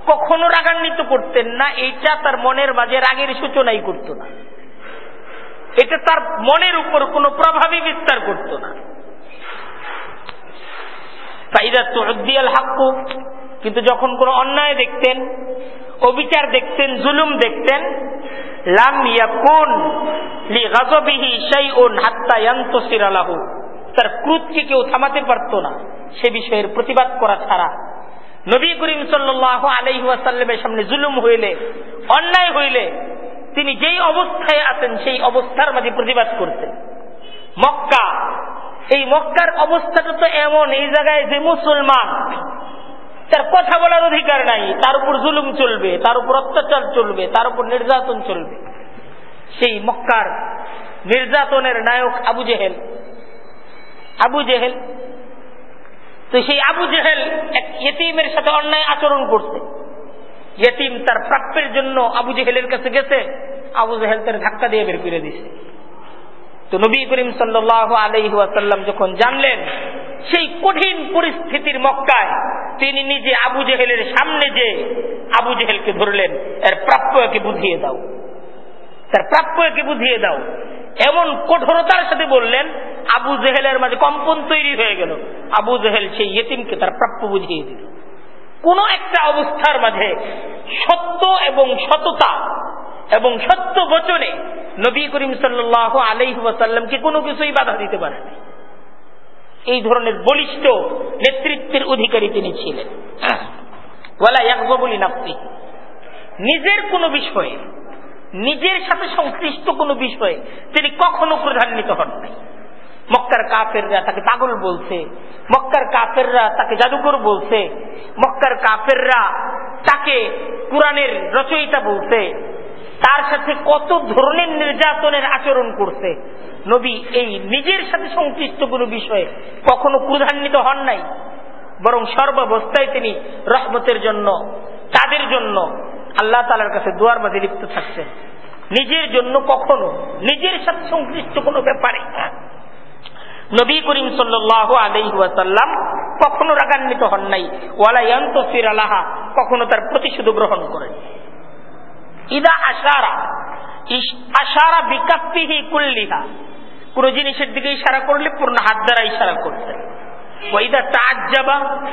কখনো রাগান্বিত করতেন না এইটা তার মনের মাঝে রাগের সূচনাই করত না। এটা তার মনের উপর কোনো প্রভাবই বিস্তার করত না। কিন্তু যখন কোনো অন্যায় দেখতেন, অবিচার দেখতেন, জুলুম দেখতেন, লাম ইয়াকুন তার ক্রোধকে কেউ থামাতে পারত না। সে বিষয়ের প্রতিবাদ করা ছাড়া। নবী করিম সাল্লাহ আলাইহি ওয়াসাল্লামের সামনে জুলুম হইলে, অন্যায় হইলে, তিনি যেই অবস্থায় আছেন, সেই অবস্থার মাঝে প্রতিবাদ করতেন। মক্কা এই মক্কার অবস্থাটা তো এমন, এই জায়গায় যে মুসলমান, তার কথা বলার অধিকার নাই, তার উপর জুলুম চলবে, তার উপর অত্যাচার চলবে, তার উপর নির্যাতন চলবে। সেই মক্কার নির্যাতনের নায়ক আবু জেহেল। আবু জেহেল, তো সেই আবু জেহেল এক ইয়েতিমের সাথে অন্যায় আচরণ করছে। ইয়েতিম তার প্রাপ্যের জন্য আবু জেহেলের কাছে গেছে, আবু জেহেল তার ধাক্কা দিয়ে বের করে দিছে। তো নবী করিম সাল্লাহ আলহিহাসাল্লাম যখন জানলেন সেই কঠিন পরিস্থিতির মক্কায়, তিনি নিজে আবু জেহেলের সামনে যে আবু জেহেলকে ধরলেন, এর প্রাপ্যকে বুঝিয়ে দাও। তার প্রাপ্যকে বুঝিয়ে দাও। এমন কঠোরতার সাথে বললেন, আবু জেহেলের মাঝে কম্পন তৈরি হয়ে গেল। আবু জেহেল সেই ইয়েতিমকে তার প্রাপ্য বুঝিয়ে দিল। কোন একটা অবস্থার মাঝে সত্য এবং সততা এবং সত্য বচনে নবী করিম সাল্লাহ আলাইসাল্লামকে কোনো কিছুই বাধা দিতে পারে এই ধরনের বলিষ্ঠ নেতৃত্বের অধিকারী তিনি ছিলেন। বলি নাপ্তি নিজের কোনো বিষয়ে, নিজের সাথে সংশ্লিষ্ট কোনো বিষয়ে তিনি কখনো প্রধান্বিত হন নাই। মক্কার কাফেররা তাকে পাগল বলছে, মক্কার কাফেররা তাকে জাদুকর বলছে, মক্কার কাফেররা তাকে কোরআনের রচয়িতা বলছে। তার সাথে কত ধরনের নির্যাতনের আচরণ করছে। নবী এই নিজের সাথে সংশ্লিষ্ট কোনো বিষয়ে কখনো ক্রধান্বিত হন নাই। বরং সর্বাবস্থায় তিনি রহমতের জন্য তাদের জন্য আল্লাহ তালার কাছে দুয়ার মাঝে লিপ্ত থাকছেন। নিজের জন্য কখনো, নিজের সাথে সংশ্লিষ্ট কোনো ব্যাপারে নবী করিম সাল্লাহ আলহিহাসাল্লাম কখনো রাগান্বিত হন নাই। ফির আলাহা, কখনো তার প্রতিশোধ গ্রহণ করেন। ইদা আশারা আশারা বিকাপ্তিহি কুল্লিহা। কোন জিনিসের দিকে ইশারা করলে পূর্ণ হাত দ্বারা ইশারা করতেন ওইদা তাজ্জাবা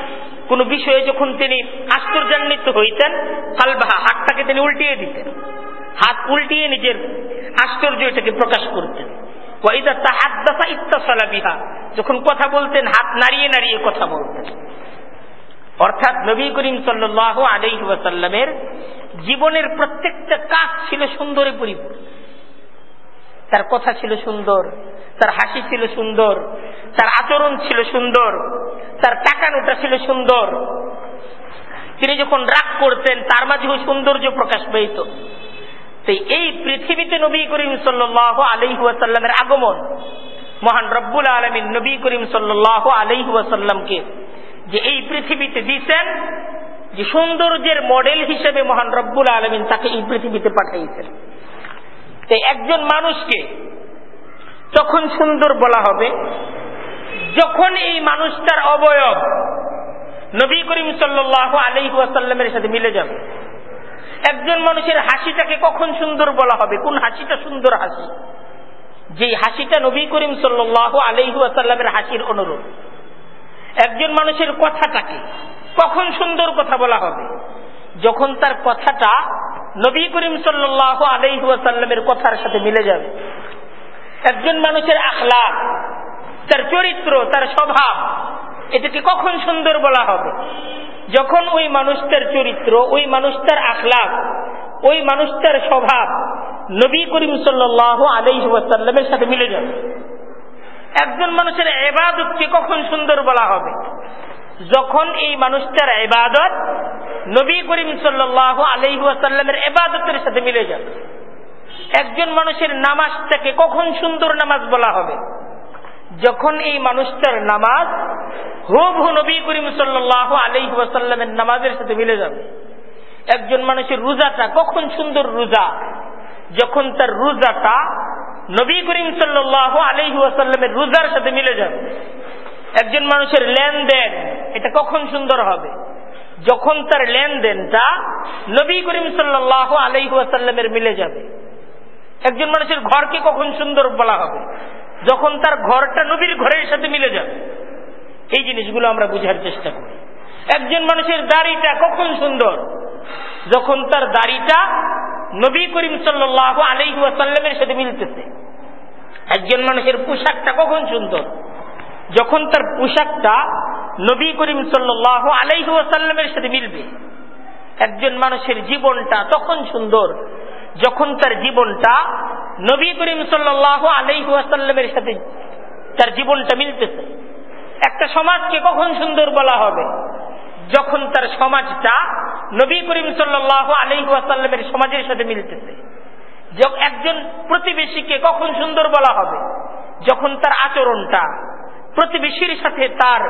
কোন বিষয়ে যখন তিনি আশ্চর্যান্বিত হইতেন, কালবাহা, হাতটাকে তিনি উল্টিয়ে দিতেন। হাত উল্টিয়ে নিজের আশ্চর্য এটাকে প্রকাশ করতেন। ওইদা তাহাদ্দাসা ইত্তাসালা বিহা, যখন কথা বলতেন, হাত নাড়িয়ে নাড়িয়ে কথা বলতেন। অর্থাৎ নবী করিম সাল্লাহ আলাইহি ওয়াসাল্লামের জীবনের প্রত্যেকটা কাজ ছিল সুন্দরে পরিপূর্ণ। তার কথা ছিল সুন্দর, তার হাসি ছিল সুন্দর, তার আচরণ ছিল সুন্দর, তার টাকানোটা ছিল সুন্দর। তিনি যখন রাগ করতেন, তার মাঝেও সৌন্দর্য প্রকাশ পেত এই পৃথিবীতে নবী করিম সাল্লাহ আলহিহাসাল্লামের আগমন মহান রব্বুল আলমিন নবী করিম সাল্লাহ আলহিহাসাল্লামকে যে এই পৃথিবীতে দিচ্ছেন যে সৌন্দর্যের মডেল হিসেবে মহান রব্বুল আলমিন তাকে এই পৃথিবীতে পাঠাইছেন তাই একজন মানুষকে তখন সুন্দর বলা হবে, যখন এই মানুষটার অবয়ব নবী করিম সাল্লাহ আলহিহাসাল্লামের সাথে মিলে যাবে, একজন মানুষের হাসিটাকে কখন সুন্দর বলা হবে, কোন হাসিটা সুন্দর হাসি? যে হাসিটা নবী করিম সাল্লাহ আলহিহাসাল্লামের হাসির অনুরূপ। একজন মানুষের কথাটাকে কখন সুন্দর কথা বলা হবে? যখন তার কথাটা নবী করিম সাল্লাহ আলহিহাসাল্লামের কথার সাথে মিলে যাবে। একজন মানুষের আখলা তার চরিত্র, তার স্বভাব, এটাকে কখন সুন্দর বলা হবে? যখন ওই মানুষটার চরিত্র, ওই মানুষটার আখলাক, ওই মানুষটার স্বভাব নবী করিম সাল্লাহ আলহিহাসাল্লামের সাথে মিলে যাবে। একজন মানুষের এবাদতকে কখন সুন্দর বলা হবে? যখন এই মানুষটার এবাদত নবী করিম সাল্লাহ আলহিহাসাল্লামের এবাদতের সাথে মিলে যাবে। একজন মানুষের নামাজটাকে কখন সুন্দর নামাজ বলা হবে? যখন এই মানুষটার নামাজ হুবহু নবী করিম সাল্লাহ আলহিহাসাল্লামের নামাজের সাথে মিলে যাবে। একজন মানুষের রোজাটা কখন সুন্দর রোজা? যখন তার রোজাটা নবী করিম সাল্লাহ আলহিহাসাল্লামের রোজার সাথে মিলে যাবে। একজন মানুষের লেনদেন, এটা কখন সুন্দর হবে? যখন তার লেনদেনটা নবী করিম সাল্লাহ আলহিহাসাল্লামের মিলে যাবে। একজন মানুষের ঘরকে কখন সুন্দর বলা হবে? যখন তার ঘরটা নবীর ঘরের সাথে মিলে যাবে। এই জিনিসগুলো আমরা বুঝার চেষ্টা করি। একজন মানুষের দাড়িটা কখন সুন্দর? যখন তার দাড়িটা নবী করিম সাল্লাহ আলহি ওয়াসাল্লামের সাথে মিলতেছে। একজন মানুষের পোশাকটা কখন সুন্দর? যখন তার পোশাকটা নবী করিম সাল্লাহ ওয়াসাল্লামের সাথে মিলবে, একজন মানুষের জীবনটা তখন সুন্দর। যখন তার জীবনটা নবী করিম সাল্লাহ ওয়াসাল্লামের সাথে তার জীবনটা মিলতেছে, একটা সমাজকে কখন সুন্দর বলা হবে? যখন তার সমাজটা নবী করিম সাল্লাহ আলহিহাসাল্লামের সমাজের সাথে মিলতেছে একজন প্রতিবেশীকে কখন সুন্দর বলা হবে? যখন তার আচরণটা প্রতিবেশীর সাথে তার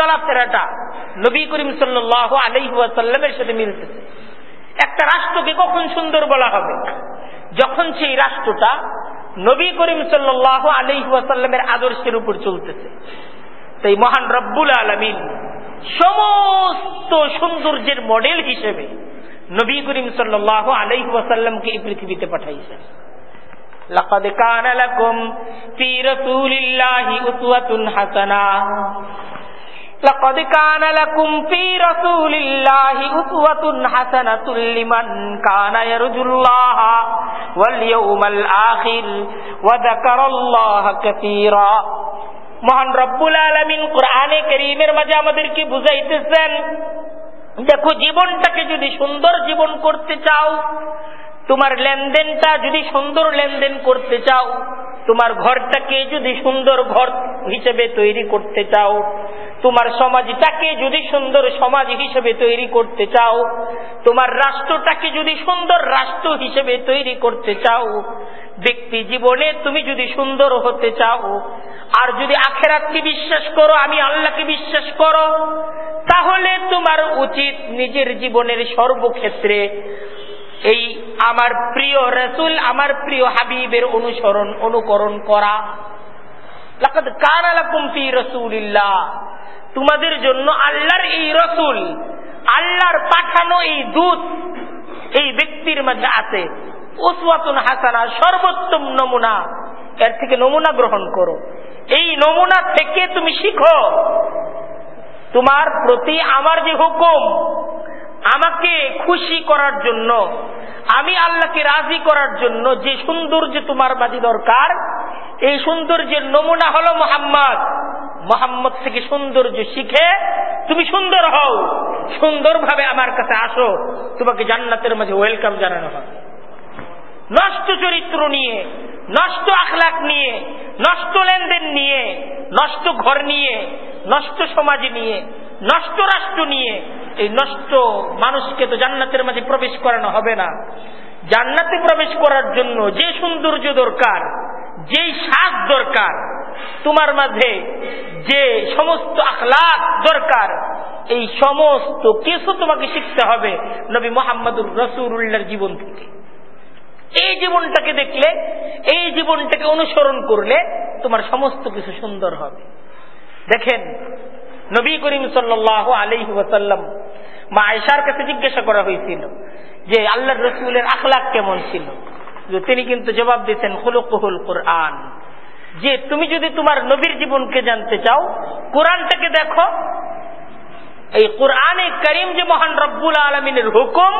চলাফেরাটা নবী করিম সাল্লাহ আলহিহাসাল্লামের সাথে মিলতেছে। একটা রাষ্ট্রকে কখন সুন্দর বলা হবে? যখন সেই রাষ্ট্রটা নবী করিম সাল্লাহ আলহিহাসাল্লামের আদর্শের উপর চলতেছে। তাই মহান রব্বুল আলমিন সমস্ত সৌন্দর্যের মডেল হিসেবে নবী করিম সাল্লাহ আলাইহি ওয়াসাল্লামকে এই পৃথিবীতে পাঠাইছেন। لقد كان لكم في رسول الله أسوة حسنة لقد كان لكم في رسول الله أسوة حسنة لمن كان يرجو الله واليوم الآخر وذكر الله كثيرا মহান রব্বুল আলমিন কোরআনে করিমের মাঝে আমাদেরকে বুঝাইতেছেন দেখো জীবনটাকে যদি সুন্দর জীবন করতে চাও তোমার লেনদেনটা যদি সুন্দর লেনদেন করতে চাও, তোমার ঘরটাকে যদি সুন্দর ঘর হিসেবে তৈরি করতে চাও, তোমার সমাজটাকে যদি সুন্দর সমাজ হিসেবে তৈরি করতে চাও, তোমার রাষ্ট্রটাকে যদি সুন্দর রাষ্ট্র হিসেবে তৈরি করতে চাও, ব্যক্তি জীবনে তুমি যদি সুন্দর হতে চাও, আর যদি আখেরাতকে বিশ্বাস করো, আমি আল্লাহকে বিশ্বাস করো, তাহলে তোমার উচিত নিজের জীবনের সর্বক্ষেত্রে এই আমার প্রিয় রসুল, আমার প্রিয় হাবিবের অনুসরণ, অনুকরণ করা। তোমাদের জন্য আল্লাহর এই রসুল, আল্লাহর পাঠানো এই দূত, এই ব্যক্তির মাঝে আছে। ওসওয়াতুন হাসানা, সর্বোত্তম নমুনা। এর থেকে নমুনা গ্রহণ করো। এই নমুনা থেকে তুমি শিখো। তোমার প্রতি আমার যে হুকুম আমাকে খুশি করার জন্য, আমি আল্লাহকে রাজি করার জন্য যে সৌন্দর্য তোমার মাঝে দরকার, এই সৌন্দর্যের নমুনা হলো মোহাম্মদ। মোহাম্মদ থেকে সৌন্দর্য শিখে তুমি সুন্দর হও, সুন্দরভাবে আমার কাছে আসো, তোমাকে জান্নাতের মাঝে ওয়েলকাম জানানো হবে নষ্ট চরিত্র নিয়ে, নষ্ট আখলাক নিয়ে, নষ্ট লেনদেন নিয়ে, নষ্ট ঘর নিয়ে, নষ্ট সমাজ নিয়ে, নষ্ট রাষ্ট্র নিয়ে এই নষ্ট মানুষকে তো জান্নাতের মাঝে প্রবেশ করানো হবে না। জান্নাতে প্রবেশ করার জন্য যে সৌন্দর্য দরকার যেই স্বাদ দরকার, তোমার মাঝে যে সমস্ত আখলাক দরকার, এই সমস্ত কিছু তোমাকে শিখতে হবে নবী মোহাম্মদুর রসুল্লাহর জীবন থেকে। এই জীবনটাকে দেখলে, এই জীবনটাকে অনুসরণ করলে তোমার সমস্ত কিছু সুন্দর হবে। দেখেন নবী করিম সাল্লাহ আলহি ওয়াসাল্লাম মা আয়সার কাছে জিজ্ঞাসা করা হয়েছিল যে আল্লাহ রসুলের আখলাক কেমন ছিল? তিনি কিন্তু জবাব দিচ্ছেন হুলুকুহুল কোরআন। যে তুমি যদি তোমার নবীর জীবনকে জানতে চাও, কোরআনটাকে দেখো। এই কোরআনে করিম যে মহান রব্বুল আলমিনের হুকুম,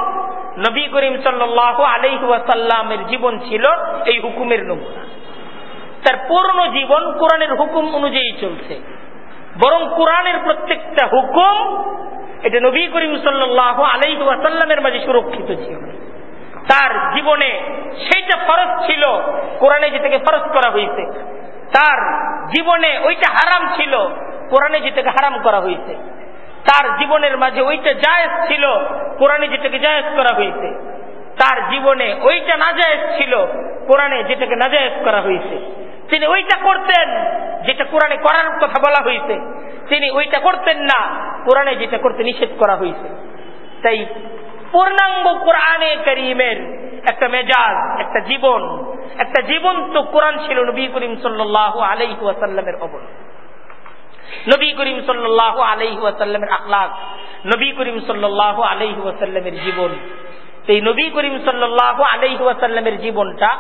নবী করিম সাল্লাহ আলহিহাসাল্লামের জীবন ছিল এই হুকুমের নমুনা। তার পূর্ণ জীবন কোরআনের হুকুম অনুযায়ী চলছে। বরং কোরআনের প্রত্যেকটা হুকুম এটা নবী করিম সাল্লাহ আলহিহাসাল্লামের মাঝে সুরক্ষিত ছিল। তার জীবনে সেইটা ফরজ ছিল, কোরআনে যেটাকে ফরজ করা হয়েছে। তার জীবনে ওইটা হারাম ছিল, কোরআনে যেটাকে হারাম করা হয়েছে। তার জীবনের মাঝে ওইটা জায়েজ ছিল, কোরআনে যেটাকে জায়েজ করা হয়েছে। তার জীবনে ওইটা নাজায়েজ ছিল, কোরআনে যেটাকে নাজায়েজ করা হয়েছে। তিনি ওইটা করতেন যেটা কোরআনে করার কথা বলা হয়েছে। তিনি ওইটা করতেন না, কোরআনে যেটা করতে নিষেধ করা হয়েছে। তাই পূর্ণাঙ্গ কোরআনে করিমের একটা মেজাজ, একটা জীবন, একটা জীবন্ত কোরআন ছিল নবী করিম সাল্লাহ আলাইহু আসাল্লামের অবদান নবী করিম সাল্লাহ আলহি ওয়াসাল্লামের আখলাক, নবী করিম সাল্লাহ আলহি ওয়াসাল্লামের জীবন। এই নবী করিম সাল্লাহ আলহি ওয়াসাল্লামের জীবনটা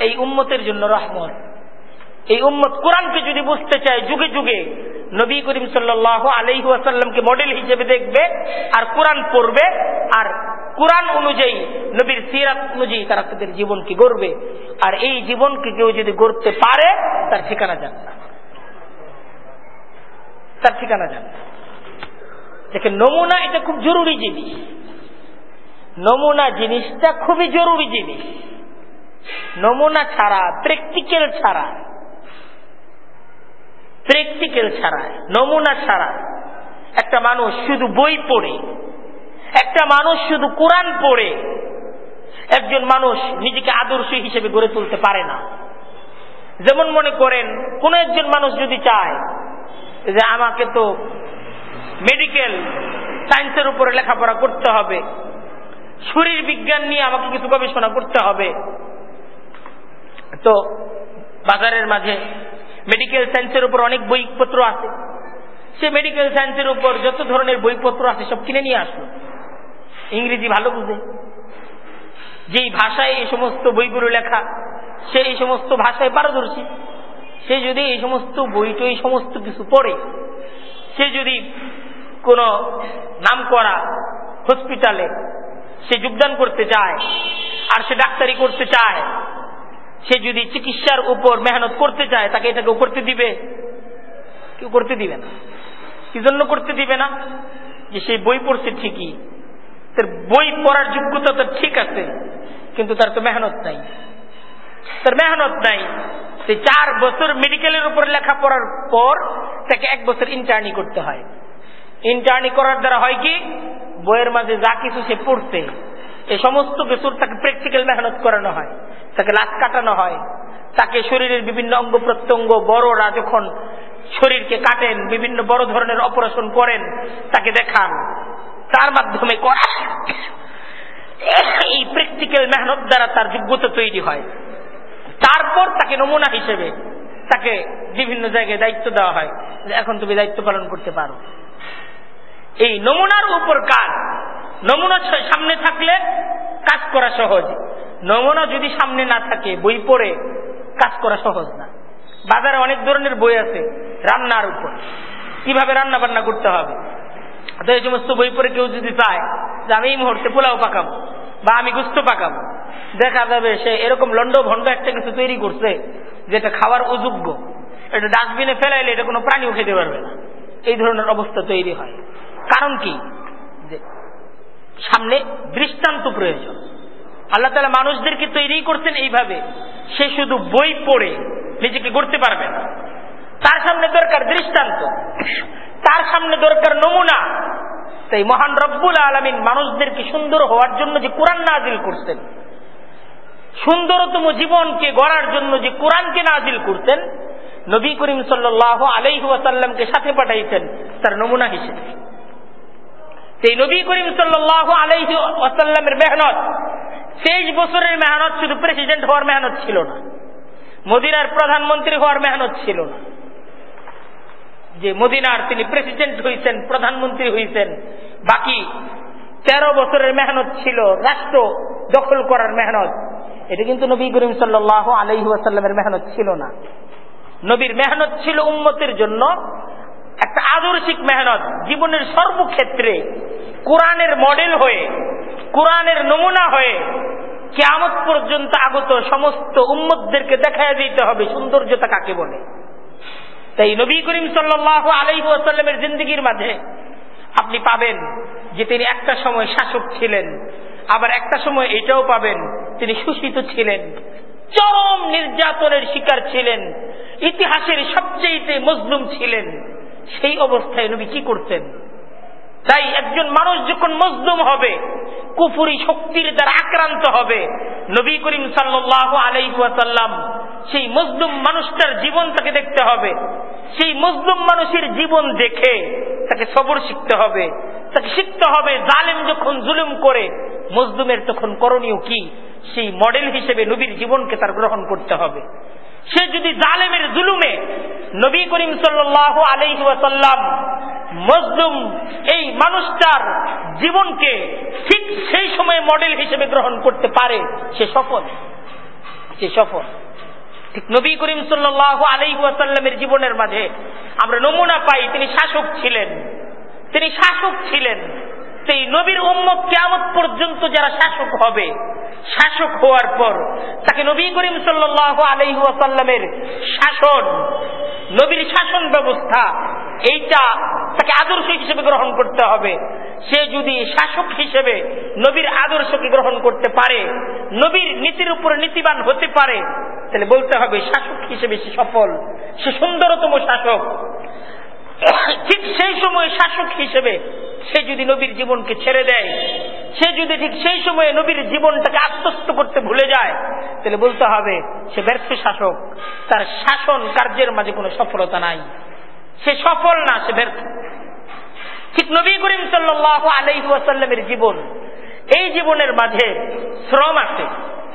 এই উম্মতের জন্য রহমত। এই উম্মত কোরআনকে যদি বুঝতে চায় যুগে যুগে, নবী করিম সাল্লাহ আলহি ওয়াসাল্লামকে মডেল হিসেবে দেখবে, আর কোরআন পড়বে, আর কোরআন অনুযায়ী নবীর সিরাত অনুযায়ী তারা তাদের জীবনকে গড়বে। আর এই জীবনকে কেউ যদি গড়তে পারে, তার ঠিকানা যান না। তার ঠিকানা যান না। দেখেন, নমুনা এটা খুব জরুরি জিনিস। নমুনা জিনিসটা খুবই জরুরি জিনিস। নমুনা ছাড়া প্র্যাকটিক্যাল ছাড়া প্র্যাকটিক্যাল ছাড়া, নমুনা ছাড়া। একটা মানুষ শুধু বই পড়ে, একটা মানুষ শুধু কোরআন পড়ে, একজন মানুষ নিজেকে আদর্শ হিসেবে গড়ে তুলতে পারে না। যেমন মনে করেন, কোন একজন মানুষ যদি চায় যে আমাকে তো মেডিকেল সায়েন্সের উপরে লেখাপড়া করতে হবে, শরীর বিজ্ঞান নিয়ে আমাকে কিছু গবেষণা করতে হবে, তো বাজারের মাঝে মেডিকেল সায়েন্সের উপর অনেক বইপত্র আছে। সে মেডিকেল সায়েন্সের উপর যত ধরনের বইপত্র আছে, সব কিনে নিয়ে আসলো। ইংরেজি ভালো বুঝে। যেই ভাষায় এই সমস্ত বইগুলো লেখা, সে এই সমস্ত ভাষায় পারদর্শী। সে যদি এই সমস্ত বইটা, এই সমস্ত কিছু পড়ে, সে যদি কোনো নাম করা হসপিটালে সে যোগদান করতে চায়, আর সে ডাক্তারি করতে চায় সে যদি চিকিৎসার উপর মেহনত করতে চায়, তাকে এটা কেউ করতে দিবে। কেউ করতে দিবে না? কি জন্য করতে দিবে না? যে সেই বই পড়ছে ঠিকই। তার বই পড়ার যোগ্যতা তো ঠিক আছে, কিন্তু তার তো মেহনত নাই। তার মেহনত নাই। সে চার বছর মেডিকেলের উপর লেখাপড়ার পর তাকে এক বছর ইন্টার্নি করতে হয়। ইন্টার্নি করার দ্বারা হয় কি? বইয়ের মাঝে যা কিছু সে পড়ছে, এ সমস্ত কিছুর তাকে প্র্যাকটিক্যাল মেহনত করানো হয়। তাকে লাশ কাটানো হয়। তাকে শরীরের বিভিন্ন অঙ্গ প্রত্যঙ্গ বড়রা যখন শরীরকে কাটেন, বিভিন্ন বড় ধরনের অপারেশন করেন, তাকে দেখান। তার মাধ্যমে এই প্র্যাকটিক্যাল মেহনত দ্বারা তার যোগ্যতা তৈরি হয়। তারপর তাকে নমুনা হিসেবে তাকে বিভিন্ন জায়গায় দায়িত্ব দেওয়া হয় এখন তুমি দায়িত্ব পালন করতে পারো। এই নমুনার উপর কাজ, নমুনা সামনে থাকলে কাজ করা সহজ। নমুনা যদি সামনে না থাকে, বই পড়ে কাজ করা সহজ না। বাজারে অনেক ধরনের বই আছে, রান্নার উপর। কীভাবে রান্না বান্না করতে হবে? তো এই সমস্ত বই পড়ে কেউ যদি চায় যে আমি এই মুহূর্তে পোলাও পাকাবো বা আমি গুস্ত পাকাবো, দেখা যাবে সে এরকম লন্ড ভন্ড একটা কিছু তৈরি করছে, যেটা খাওয়ার অযোগ্য। এটা ডাস্টবিনে ফেলাইলে এটা কোনো প্রাণীও খেতে পারবে না। এই ধরনের অবস্থা তৈরি হয়। কারণ কি? যে সামনে দৃষ্টান্ত প্রয়োজন। আল্লাহ তালা মানুষদেরকে তৈরি করছেন এইভাবে। সে শুধু বই পড়ে, নিজেকে গড়তে পারবে না। তার সামনে দরকার দৃষ্টান্ত, তার সামনে দরকার নমুনা। তাই মহান রব্বুল আলমিন মানুষদেরকে সুন্দর হওয়ার জন্য যে কোরআন নাজিল করছেন, সুন্দরতম জীবনকে গড়ার জন্য যে কোরআনকে নাজিল করতেন নবী করিম সাল্লাহ আলাইহাসাল্লামকে সাথে পাঠাইছেন তার নমুনা হিসেবে। সেই নবী করিম সাল্লাহ আলাইহি ওয়াসাল্লামের মেহনত তেইশ বছরের মেহনত শুধু প্রেসিডেন্ট হওয়ার মেহনত ছিল না। মদিনার প্রধানমন্ত্রী হওয়ার মেহনত ছিল না। যে মদিনার তিনি প্রেসিডেন্ট হয়েছেন প্রধানমন্ত্রী হয়েছেন বাকি তেরো বছরের মেহনত ছিল রাষ্ট্র দখল করার মেহনত। এটা কিন্তু নবী করিম সাল্লাহ আলহি আসাল্লামের মেহনত ছিল না। নবীর মেহনত ছিল উন্মতের জন্য একটা আদর্শিক মেহনত, জীবনের সর্বক্ষেত্রে কোরআনের মডেল হয়ে কোরআনের নমুনা হয়ে কেমত পর্যন্ত আগত সমস্ত উম্মতদেরকে দেখায় দিতে হবে, সৌন্দর্যতা কাকে বলে? তাই নবী করিম সাল্লাহ আলাইসাল্লামের জিন্দগির মাঝে আপনি পাবেন যে তিনি একটা সময় শাসক ছিলেন, আবার একটা সময় এটাও পাবেন তিনি শোষিত ছিলেন, চরম নির্যাতনের শিকার ছিলেন, ইতিহাসের সবচেয়ে মজলুম ছিলেন। সেই অবস্থায় নবী কি করতেন? তাই একজন মানুষ যখন মজলুম হবে, কুফুরি শক্তির দ্বারা আক্রান্ত হবে, নবী করিম সাল্লাহ আলাইসাল্লাম সেই মজলুম মানুষটার জীবন তাকে দেখতে হবে। সেই মজলুম মানুষের জীবন দেখে তাকে সবর শিখতে হবে। তাকে শিখতে হবে জালেম যখন জুলুম করে, মজলুমের তখন করণীয় কি? সেই মডেল হিসেবে নবীর জীবনকে তার গ্রহণ করতে হবে। সে যদি জালেমের জুলুমে নবী করিম সাল্লাহ আলহিসাল্লাম মজলুম এই মানুষটার জীবনকে ঠিক সেই সময় মডেল হিসেবে গ্রহণ করতে পারে, সে সফল। সে সফল। ঠিক নবী করিম সাল্লাহ আলহিহাসাল্লামের জীবনের মাঝে আমরা নমুনা পাই, তিনি শাসক ছিলেন। তিনি শাসক ছিলেন। এই নবীর উম্মত কেমত পর্যন্ত যারা শাসক হবে, শাসক হওয়ার পর তাকে নবী করিম সাল্লাহ আলহাসাল্লামের শাসন, নবীর শাসন ব্যবস্থা, এইটা তাকে আদর্শ হিসেবে গ্রহণ করতে হবে। সে যদি শাসক হিসেবে নবীর আদর্শকে গ্রহণ করতে পারে, নবীর নীতির উপর নীতিবান হতে পারে, তাহলে বলতে হবে শাসক হিসেবে সে সফল, সে সুন্দরতম শাসক। ঠিক সেই সময় শাসক হিসেবে সে যদি নবীর জীবনকে ছেড়ে দেয়, সে যদি ঠিক সেই সময়ে নবীর জীবনটাকে আত্মস্থ করতে ভুলে যায়, তাহলে বলতে হবে, সে ব্যর্থ শাসক, তার শাসন কার্যের মাঝে কোনো সফলতা নাই। সে সফল না, সে ব্যর্থ। ঠিক নবী করিম সাল্লাহ আলহাসাল্লামের জীবন, এই জীবনের মাঝে শ্রম আছে।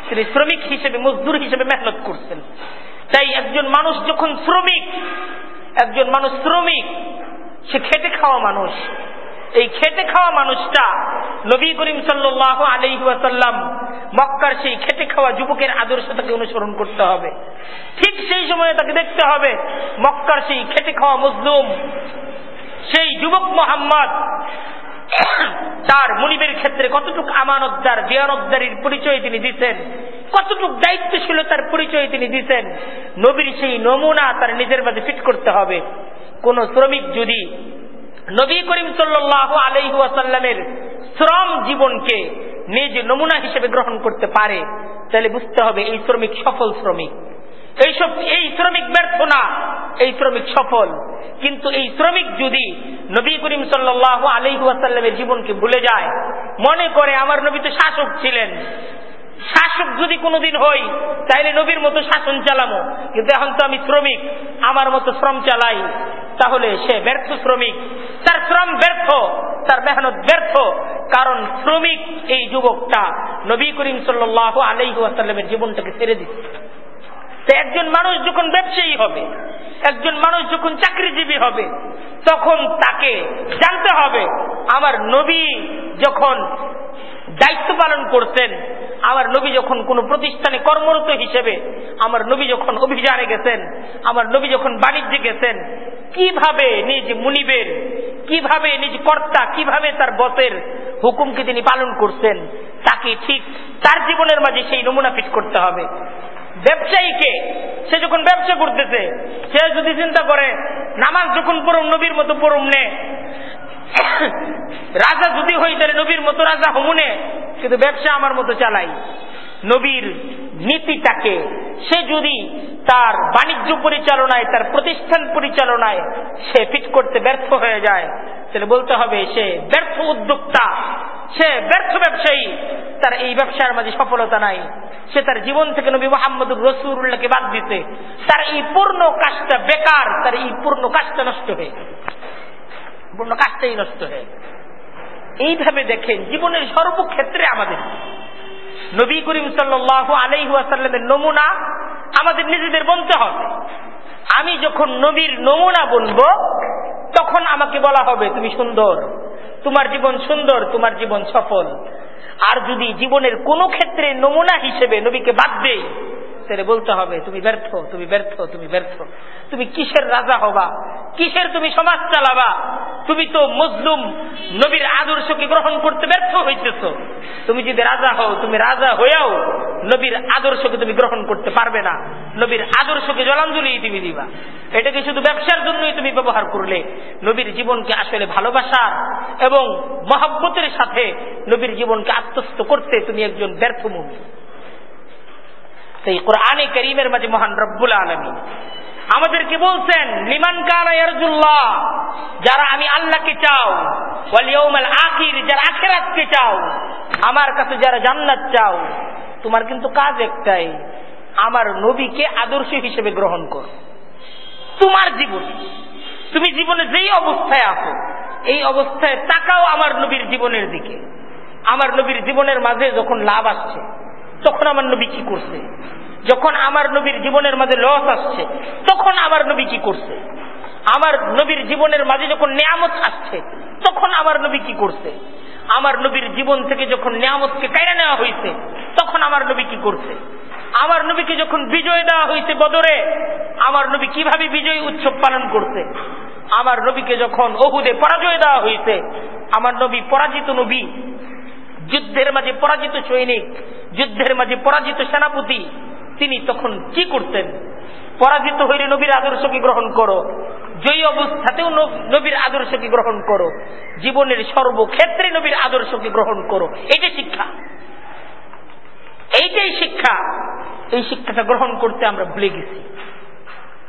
তিনি শ্রমিক হিসেবে, মজদুর হিসেবে মেহনত করছেন। তাই একজন মানুষ যখন শ্রমিক, একজন মানুষ শ্রমিক, সে খেটে খাওয়া মানুষ। এই খেটে খাওয়া মানুষটা নবী করিম সাল্লাহ আলহাসাল্লাম মক্কার সেই খেটে খাওয়া যুবকের আদর্শ তাকে অনুসরণ করতে হবে। ঠিক সেই সময়ে তাকে দেখতে হবে মক্কার সেই খেটে খাওয়া মজলুম, সেই যুবক মোহাম্মদ, তার মনিবের ক্ষেত্রে কতটুক আমানতদার দেয়ানতদারির পরিচয় তিনি দিচ্ছেন কতটুক দায়িত্বশীলতার পরিচয় তিনি দিচ্ছেন নবীর সেই নমুনা তার নিজের মাঝে ফিট করতে হবে। কোন শ্রমিক যদি নবী করিম সাল্লাহ আলহাসাল্লামের শ্রম জীবনকে নিজ নমুনা হিসেবে গ্রহণ করতে পারে, তাহলে বুঝতে হবে এই শ্রমিক সফল শ্রমিক। এইসব এই শ্রমিক ব্যর্থ না, এই শ্রমিক সফল। কিন্তু এই শ্রমিক যদি নবী করিম সাল্লাহ আলহাসাল্লামের জীবনকে ভুলে যায়, মনে করে আমার নবী তো শাসক ছিলেন। শাসক যদি কোনোদিন হই তাহলে নবীর মতো শাসন চালামো। কিন্তু এখন তো আমি শ্রমিক, আমার মতো শ্রম চালাই। তাহলে সে ব্যর্থ শ্রমিক। তার শ্রম ব্যর্থ, তার মেহনত ব্যর্থ। কারণ শ্রমিক এই যুবকটা নবী করিম সাল্লাহ আলহাসাল্লামের জীবনটাকে ছেড়ে দিচ্ছে। একজন মানুষ যখন ব্যবসায়ী হবে, একজন মানুষ যখন চাকরিজীবী হবে, তখন তাকে জানতে হবে, আমার নবী যখন দায়িত্ব পালন করছেন আমার নবী যখন কোন প্রতিষ্ঠানে কর্মরত হিসেবে, আমার নবী যখন অভিযানে গেছেন, আমার নবী যখন বাণিজ্যে গেছেন কীভাবে নিজ মুনিবের, কীভাবে নিজ কর্তা, কীভাবে তার বসের হুকুমকে তিনি পালন করছেন তাকে ঠিক? তার জীবনের মাঝে সেই নমুনা ফিট করতে হবে। ব্যবসায়ীকে, সে যখন ব্যবসা করতেছে, সে যদি চিন্তা করে, নামাজ যখন পড়ুম নবীর মতো পড়ুম নে, রাজা যদি হই তাহলে নবীর মতো রাজা হমুনে কিন্তু ব্যবসা আমার মতো চালাই। নবীর নীতিটাকে সে যদি তার বাণিজ্য পরিচালনায়, তার প্রতিষ্ঠান পরিচালনায় সে ফিট করতে ব্যর্থ হয়ে যায়, তাহলে বলতে হবে সে ব্যর্থ উদ্যোক্তা, সে ব্যর্থ ব্যবসায়ী, তার এই ব্যবসার মাঝে সফলতা নাই। সে তার জীবন থেকে নবী মোহাম্মদুর রসুল্লাহকে বাদ দিতে, তার এই পূর্ণ কাজটা বেকার, তার এই পূর্ণ কাজটা নষ্ট হয়ে পূর্ণ কাজটাই নষ্ট হয়ে এইভাবে দেখেন, জীবনের সর্বক্ষেত্রে আমাদের নবী করিম সাল্লাহ আলাইহাসাল্লামের নমুনা আমাদের নিজেদের বলতে হবে। আমি যখন নবীর নমুনা বলব তখন আমাকে বলা হবে, তুমি সুন্দর, তোমার জীবন সুন্দর, তোমার জীবন সফল। আর যদি জীবনের কোনো ক্ষেত্রে নমুনা হিসেবে নবীকে বাদ দেই, তাহলে বলতে হবে, তুমি ব্যর্থ তুমি ব্যর্থ তুমি ব্যর্থ। তুমি কিসের রাজা হবা? কিসের তুমি সমাজ চালাবা? তুমি তো মজলুম নবীর আদর্শকে গ্রহণ করতে ব্যর্থ হইতেছ। তুমি যদি রাজা হও, তুমি রাজা হয়েও নবীর আদর্শকে তুমি গ্রহণ করতে পারবে না। নবীর আদর্শকে জলাঞ্জলি তুমি দিবা। এটাকে শুধু ব্যবসার জন্যই তুমি ব্যবহার করলে। নবীর জীবনকে আসলে ভালোবাসা এবং মহাব্বতের সাথে নবীর জীবনকে আত্মস্থ করতে তুমি একজন ব্যর্থ মুভি সেই কোরআনে করিমের মাঝে মহান রব্বুল আলমী আমাদেরকে বলছেন, লিমান কানায়ারজুল্লাহ যারা আমি আল্লাহকে চাও ওয়ালিয়ৌমাল আখির যারা আখেরাতকে চাও, আমার কাছে যারা জান্নাত চাও, তোমার কিন্তু কাজ একটাই, আমার নবীকে আদর্শ হিসেবে গ্রহণ কর। তোমার জীবন, তুমি জীবনে যেই অবস্থায় আছো, এই অবস্থায় তাকাও আমার নবীর জীবনের দিকে। আমার নবীর জীবনের মাঝে যখন লাভ আসছে, তখন আমার নবী কি করছে? যখন আমার নবীর জীবনের মাঝে লস আসছে, তখন আমার নবী কি করছে? আমার নবীর জীবনের মাঝে যখন নিয়ামত আসছে, তখন আমার নবী কি করছে? আমার নবীর জীবন থেকে যখন নিয়ামতকে কেড়ে নেওয়া হয়েছে, তখন আমার নবী কি করছে? আমার নবীকে যখন বিজয় দেওয়া হয়েছে বদরে, আমার নবী কীভাবে বিজয় উৎসব পালন করছে? আমার নবীকে যখন অহুদে পরাজয় দেওয়া হয়েছে, আমার নবী পরাজিত নবী, যুদ্ধের মাঝে পরাজিত সৈনিক, যুদ্ধের মাঝে পরাজিত সেনাপতি তিনি তখন কি করতেন? পরাজিত হইলে নবীর আদর্শকে গ্রহণ করো। জয়ী অবস্থাতেও নবীর আদর্শকে গ্রহণ করো। জীবনের সর্বক্ষেত্রে নবীর আদর্শকে গ্রহণ করো। এইটাই শিক্ষা। এইটাই শিক্ষা। এই শিক্ষাটা গ্রহণ করতে আমরা ভুলে গেছি।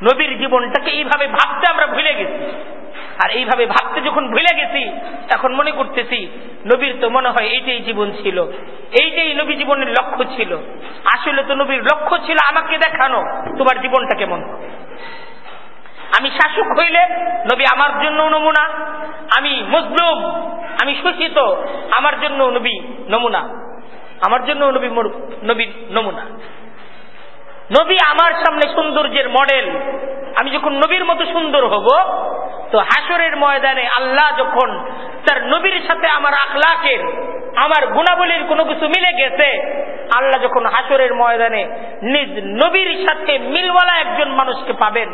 নবীর জীবনটাকে এইভাবে ভাবতে আমরা ভুলে গেছি। আর এইভাবে ভাবতে যখন ভুলে গেছি তখন মনে করতেছি, নবীর তো মনে হয় এইটাই জীবন ছিল। এইটাই নবী জীবনের লক্ষ্য ছিল। আসলে তো নবীর লক্ষ্য ছিল আমাকে দেখানো, তোমার জীবনটা কেমন আমি শাসক হইলে নবী আমার জন্য নমুনা, আমি মজলুম, আমি শোষিত আমার জন্য নবী নমুনা, আমার জন্য নবী নবীর নমুনা। নবী আমার সামনে সৌন্দর্যের মডেল। আমি যখন নবীর মতো সুন্দর হব তো হাসরের ময়দানে আল্লাহ যখন তার নবীর সাথে আমার আখলাকের, আমার গুণাবলীর কোনো কিছু মিলে গেছে, আল্লাহ যখন হাসরের ময়দানে নিজ নবীর সাথে মিলওয়ালা একজন মানুষকে পাবেন,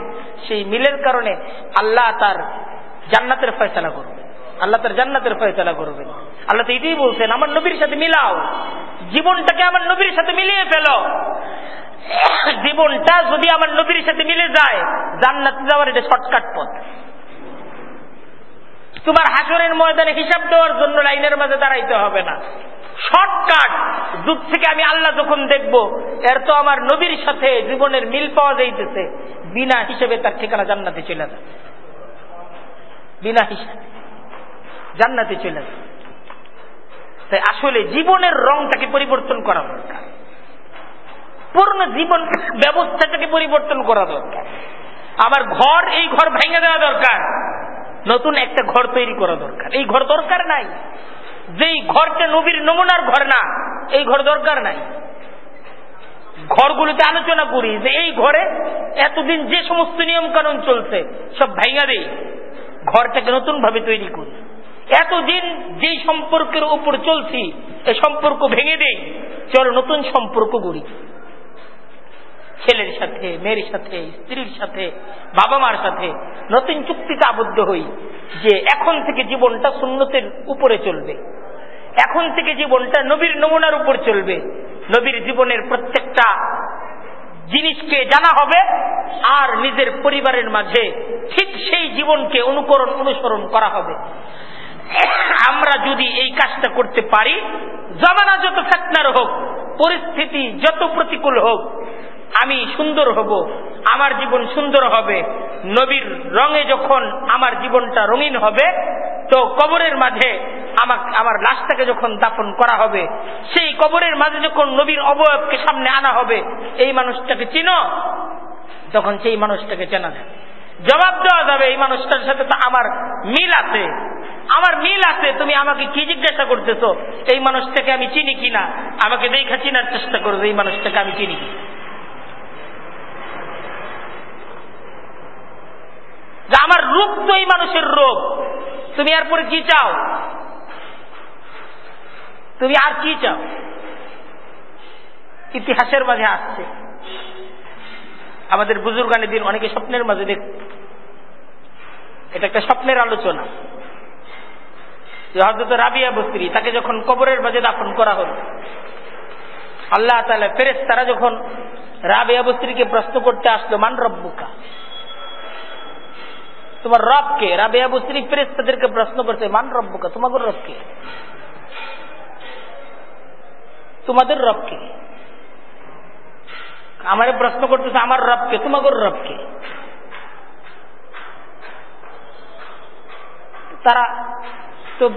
সেই মিলের কারণে আল্লাহ তার জান্নাতের ফয়সলা করবেন। আল্লাহ তার জান্নাতের ফয়সলা করবেন। আল্লাহ তো এটাই বলছেন, আমার নবীর সাথে মিলাও। জীবনটাকে আমার নবীর সাথে মিলিয়ে ফেল। জীবনটা যদি আমার নবীর সাথে মিলে যায়, জান্নাতে যাওয়ার এটা শর্টকাট পথ। তোমার হাসরের ময়দানে হিসাব দেওয়ার জন্য লাইনের মাঝে দাঁড়াইতে হবে না। শর্টকাট। যুগ থেকে আমি আল্লাহ যখন দেখব, এর তো আমার নবীর সাথে জীবনের মিল পাওয়া যাইতেছে। বিনা হিসেবে তার ঠিকানা জান্নাতে চলে যাবে। বিনা হিসাবে। জান্নাতে চলে যাবে। তাই আসলে জীবনের রংটাকে পরিবর্তন করা দরকার। পূর্ণ জীবন ব্যবস্থাটাকে পরিবর্তন করা দরকার। আমার ঘর, এই ঘর ভেঙে দেওয়া দরকার। নতুন একটা ঘর তৈরি করা দরকার। এই ঘর দরকার নাই। যেই ঘরটা নবীর নমুনার ঘর না, এই ঘর দরকার নাই। ঘরগুলোতে আলোচনা করি যে এই ঘরে এতদিন যে সমস্ত নিয়ম কানুন চলছে, সব ভাইঙা দেই ঘরটাকে নতুন ভাবে তৈরি করি। এতদিন যেই সম্পর্কের উপর চলছি এই সম্পর্ক ভেঙে দেই, চলো নতুন সম্পর্ক গড়ি। ছেলের সাথে, মেয়ের সাথে, স্ত্রীর সাথে বাবা মার সাথে নতুন চুক্তিতে আবদ্ধ হই যে এখন থেকে জীবনটা সুন্নতের উপরে চলবে। এখন থেকে জীবনটা নবীর নমুনার উপর চলবে। নবীর জীবনের প্রত্যেকটা জিনিসকে জানা হবে আর নিজের পরিবারের মাঝে ঠিক সেই জীবনকে অনুকরণ, অনুসরণ করা হবে। আমরা যদি এই কাজটা করতে পারি, জমানা যত ফেতনার হোক, পরিস্থিতি যত প্রতিকূল হোক আমি সুন্দর হব, আমার জীবন সুন্দর হবে, নবীর রঙে যখন আমার জীবনটা রঙিন হবে, তো কবরের মাঝে আমাকে, আমার লাশটাকে যখন দাফন করা হবে, সেই কবরের মাঝে যখন নবীর অবয়বকে সামনে আনা হবে, এই মানুষটাকে চিনো? তখন সেই মানুষটাকে চেনা যাবে। জবাব দেওয়া যাবে, এই মানুষটার সাথে তো আমার মিল আছে। আমার মিল আছে, তুমি আমাকে কি জিজ্ঞাসা করতেছো? এই মানুষটাকে আমি চিনি কিনা? আমাকে দেখা চিনার চেষ্টা করবে এই মানুষটাকে আমি চিনি কিনা। যে আমার রূপ তো এই মানুষের রোগ তুমি এরপরে কি চাও? তুমি আর কি চাও? ইতিহাসের মাঝে আসছে। আমাদের বুজুর্গানি দিন অনেকে স্বপ্নের মাঝে দেখ এটা একটা স্বপ্নের আলোচনা। হজরত রাবিয়া বস্ত্রী, তাকে যখন কবরের মাঝে দাফন করা হল, আল্লাহ তালা ফেরেস তারা যখন রাবিয়া বস্ত্রীকে প্রশ্ন করতে আসলো, মান রব্বুকা? তোমার রবকে রাবিয়া বস্ত্রী ফেরেস তাদেরকে প্রশ্ন করছে, মান রব্বুকা? তোমাদের রবকে? তোমাদের রবকে? আমারে প্রশ্ন করতেছে, আমার রবকে? তোমাদের রবকে? তারা তো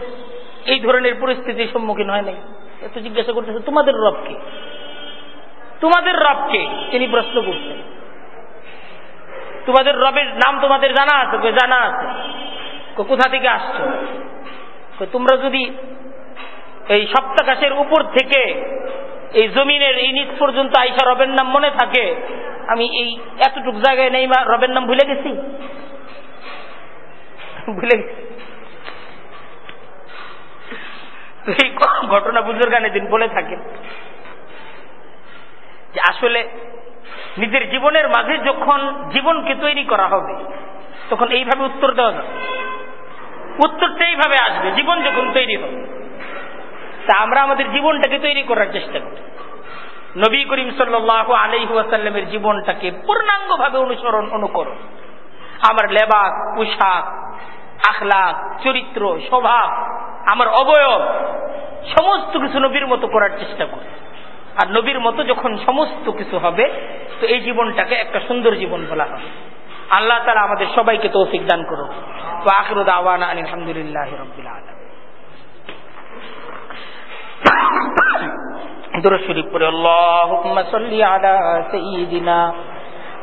এই ধরনের পরিস্থিতির সম্মুখীন হয় নাই। এত জিজ্ঞাসা করতেছে, তোমাদের রবকে? তোমাদের রবকে? তিনি প্রশ্ন করছেন। তোমাদের রবের নাম তোমাদের জানা আছে? জানা আছে। কোথা থেকে আসছো? তোমরা যদি এই সপ্তাকাশের উপর থেকে এই জমিনের এই নিচ পর্যন্ত আইসা রবের নাম মনে থাকে, আমি এই এতটুক জায়গায় নেই মা, রবের নাম ভুলে গেছি? ভুলে গেছি। এই ঘটনা বুজুর্গানে দিন বলে থাকেন যে আসলে নিজের জীবনের মাঝে যখন জীবনকে তৈরি করা হবে, তখন এইভাবে উত্তর দেওয়া যাবে। উত্তরটা এইভাবে আসবে, জীবন যখন তৈরি হবে। তা আমরা আমাদের জীবনটাকে তৈরি করার চেষ্টা করি। নবী করিম সাল্লাহ আলহিহাসাল্লামের জীবনটাকে পূর্ণাঙ্গভাবে অনুসরণ, অনুকরণ। আমার লেবাস, পোশাক, আখলাক, চরিত্র, স্বভাব, আমার অবয়ব, সমস্ত কিছু নবীর মতো করার চেষ্টা করি। আর নবীর মতো যখন সমস্ত কিছু হবে তো এই জীবনটাকে একটা সুন্দর জীবন বলা হবে আল্লাহ তালা আমাদের সবাইকে তৌফিক দান করুন তো আখরুদ আওয়ানা আলহামদুলিল্লাহ রবিল আলম درود شریف پر اللهم صل على سيدنا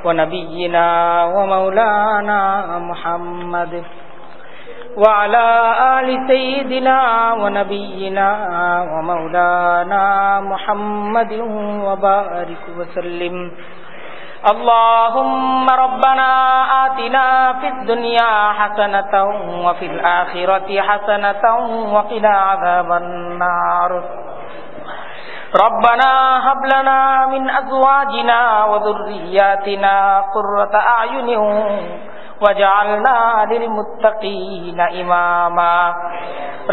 ونبينا ومولانا محمد وعلى آل سيدنا ونبينا ومولانا محمد وبارك وسلم. اللهم ربنا آتنا في الدنيا حسنة وفي الآخرة حسنة وقنا عذاب النار. ربنا هب لنا من أزواجنا وذرياتنا قرة أعين وجعلنا للمتقين إماما.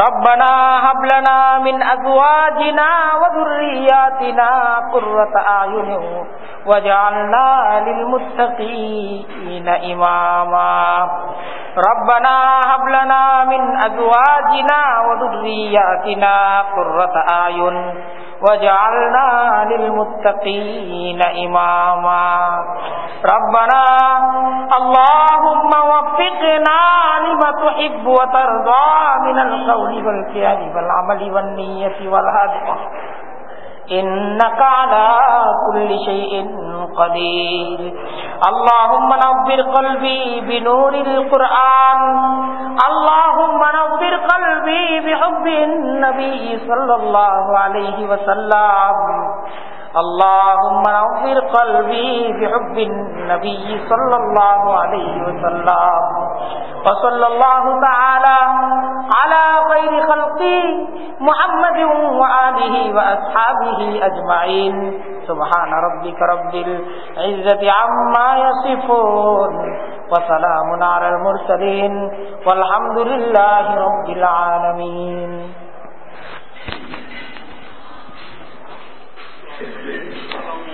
ربنا هب لنا من أزواجنا وذرياتنا قرة أعين وجعلنا للمتقين إماما. ربنا هب لنا من أزواجنا وذرياتنا قرة أعين وجعلنا للمتقين إماما. ربنا اللهم وفقنا لما تحب وترضى من القول والفعل والعمل والنية والهدف إنك على كل شيء قدير. اللهم نظر قلبي بنور القرآن. اللهم نظر قلبي بحب النبي صلى الله عليه وسلم. اللهم نظر قلبي بحب النبي صلى الله عليه وسلم. وصلى الله تعالى على خير خلقه محمد وآله وأصحابه أجمعين. سبحان ربك رب العزة عما يصفون. وسلام على المرسلين. والحمد لله رب العالمين. Thank you.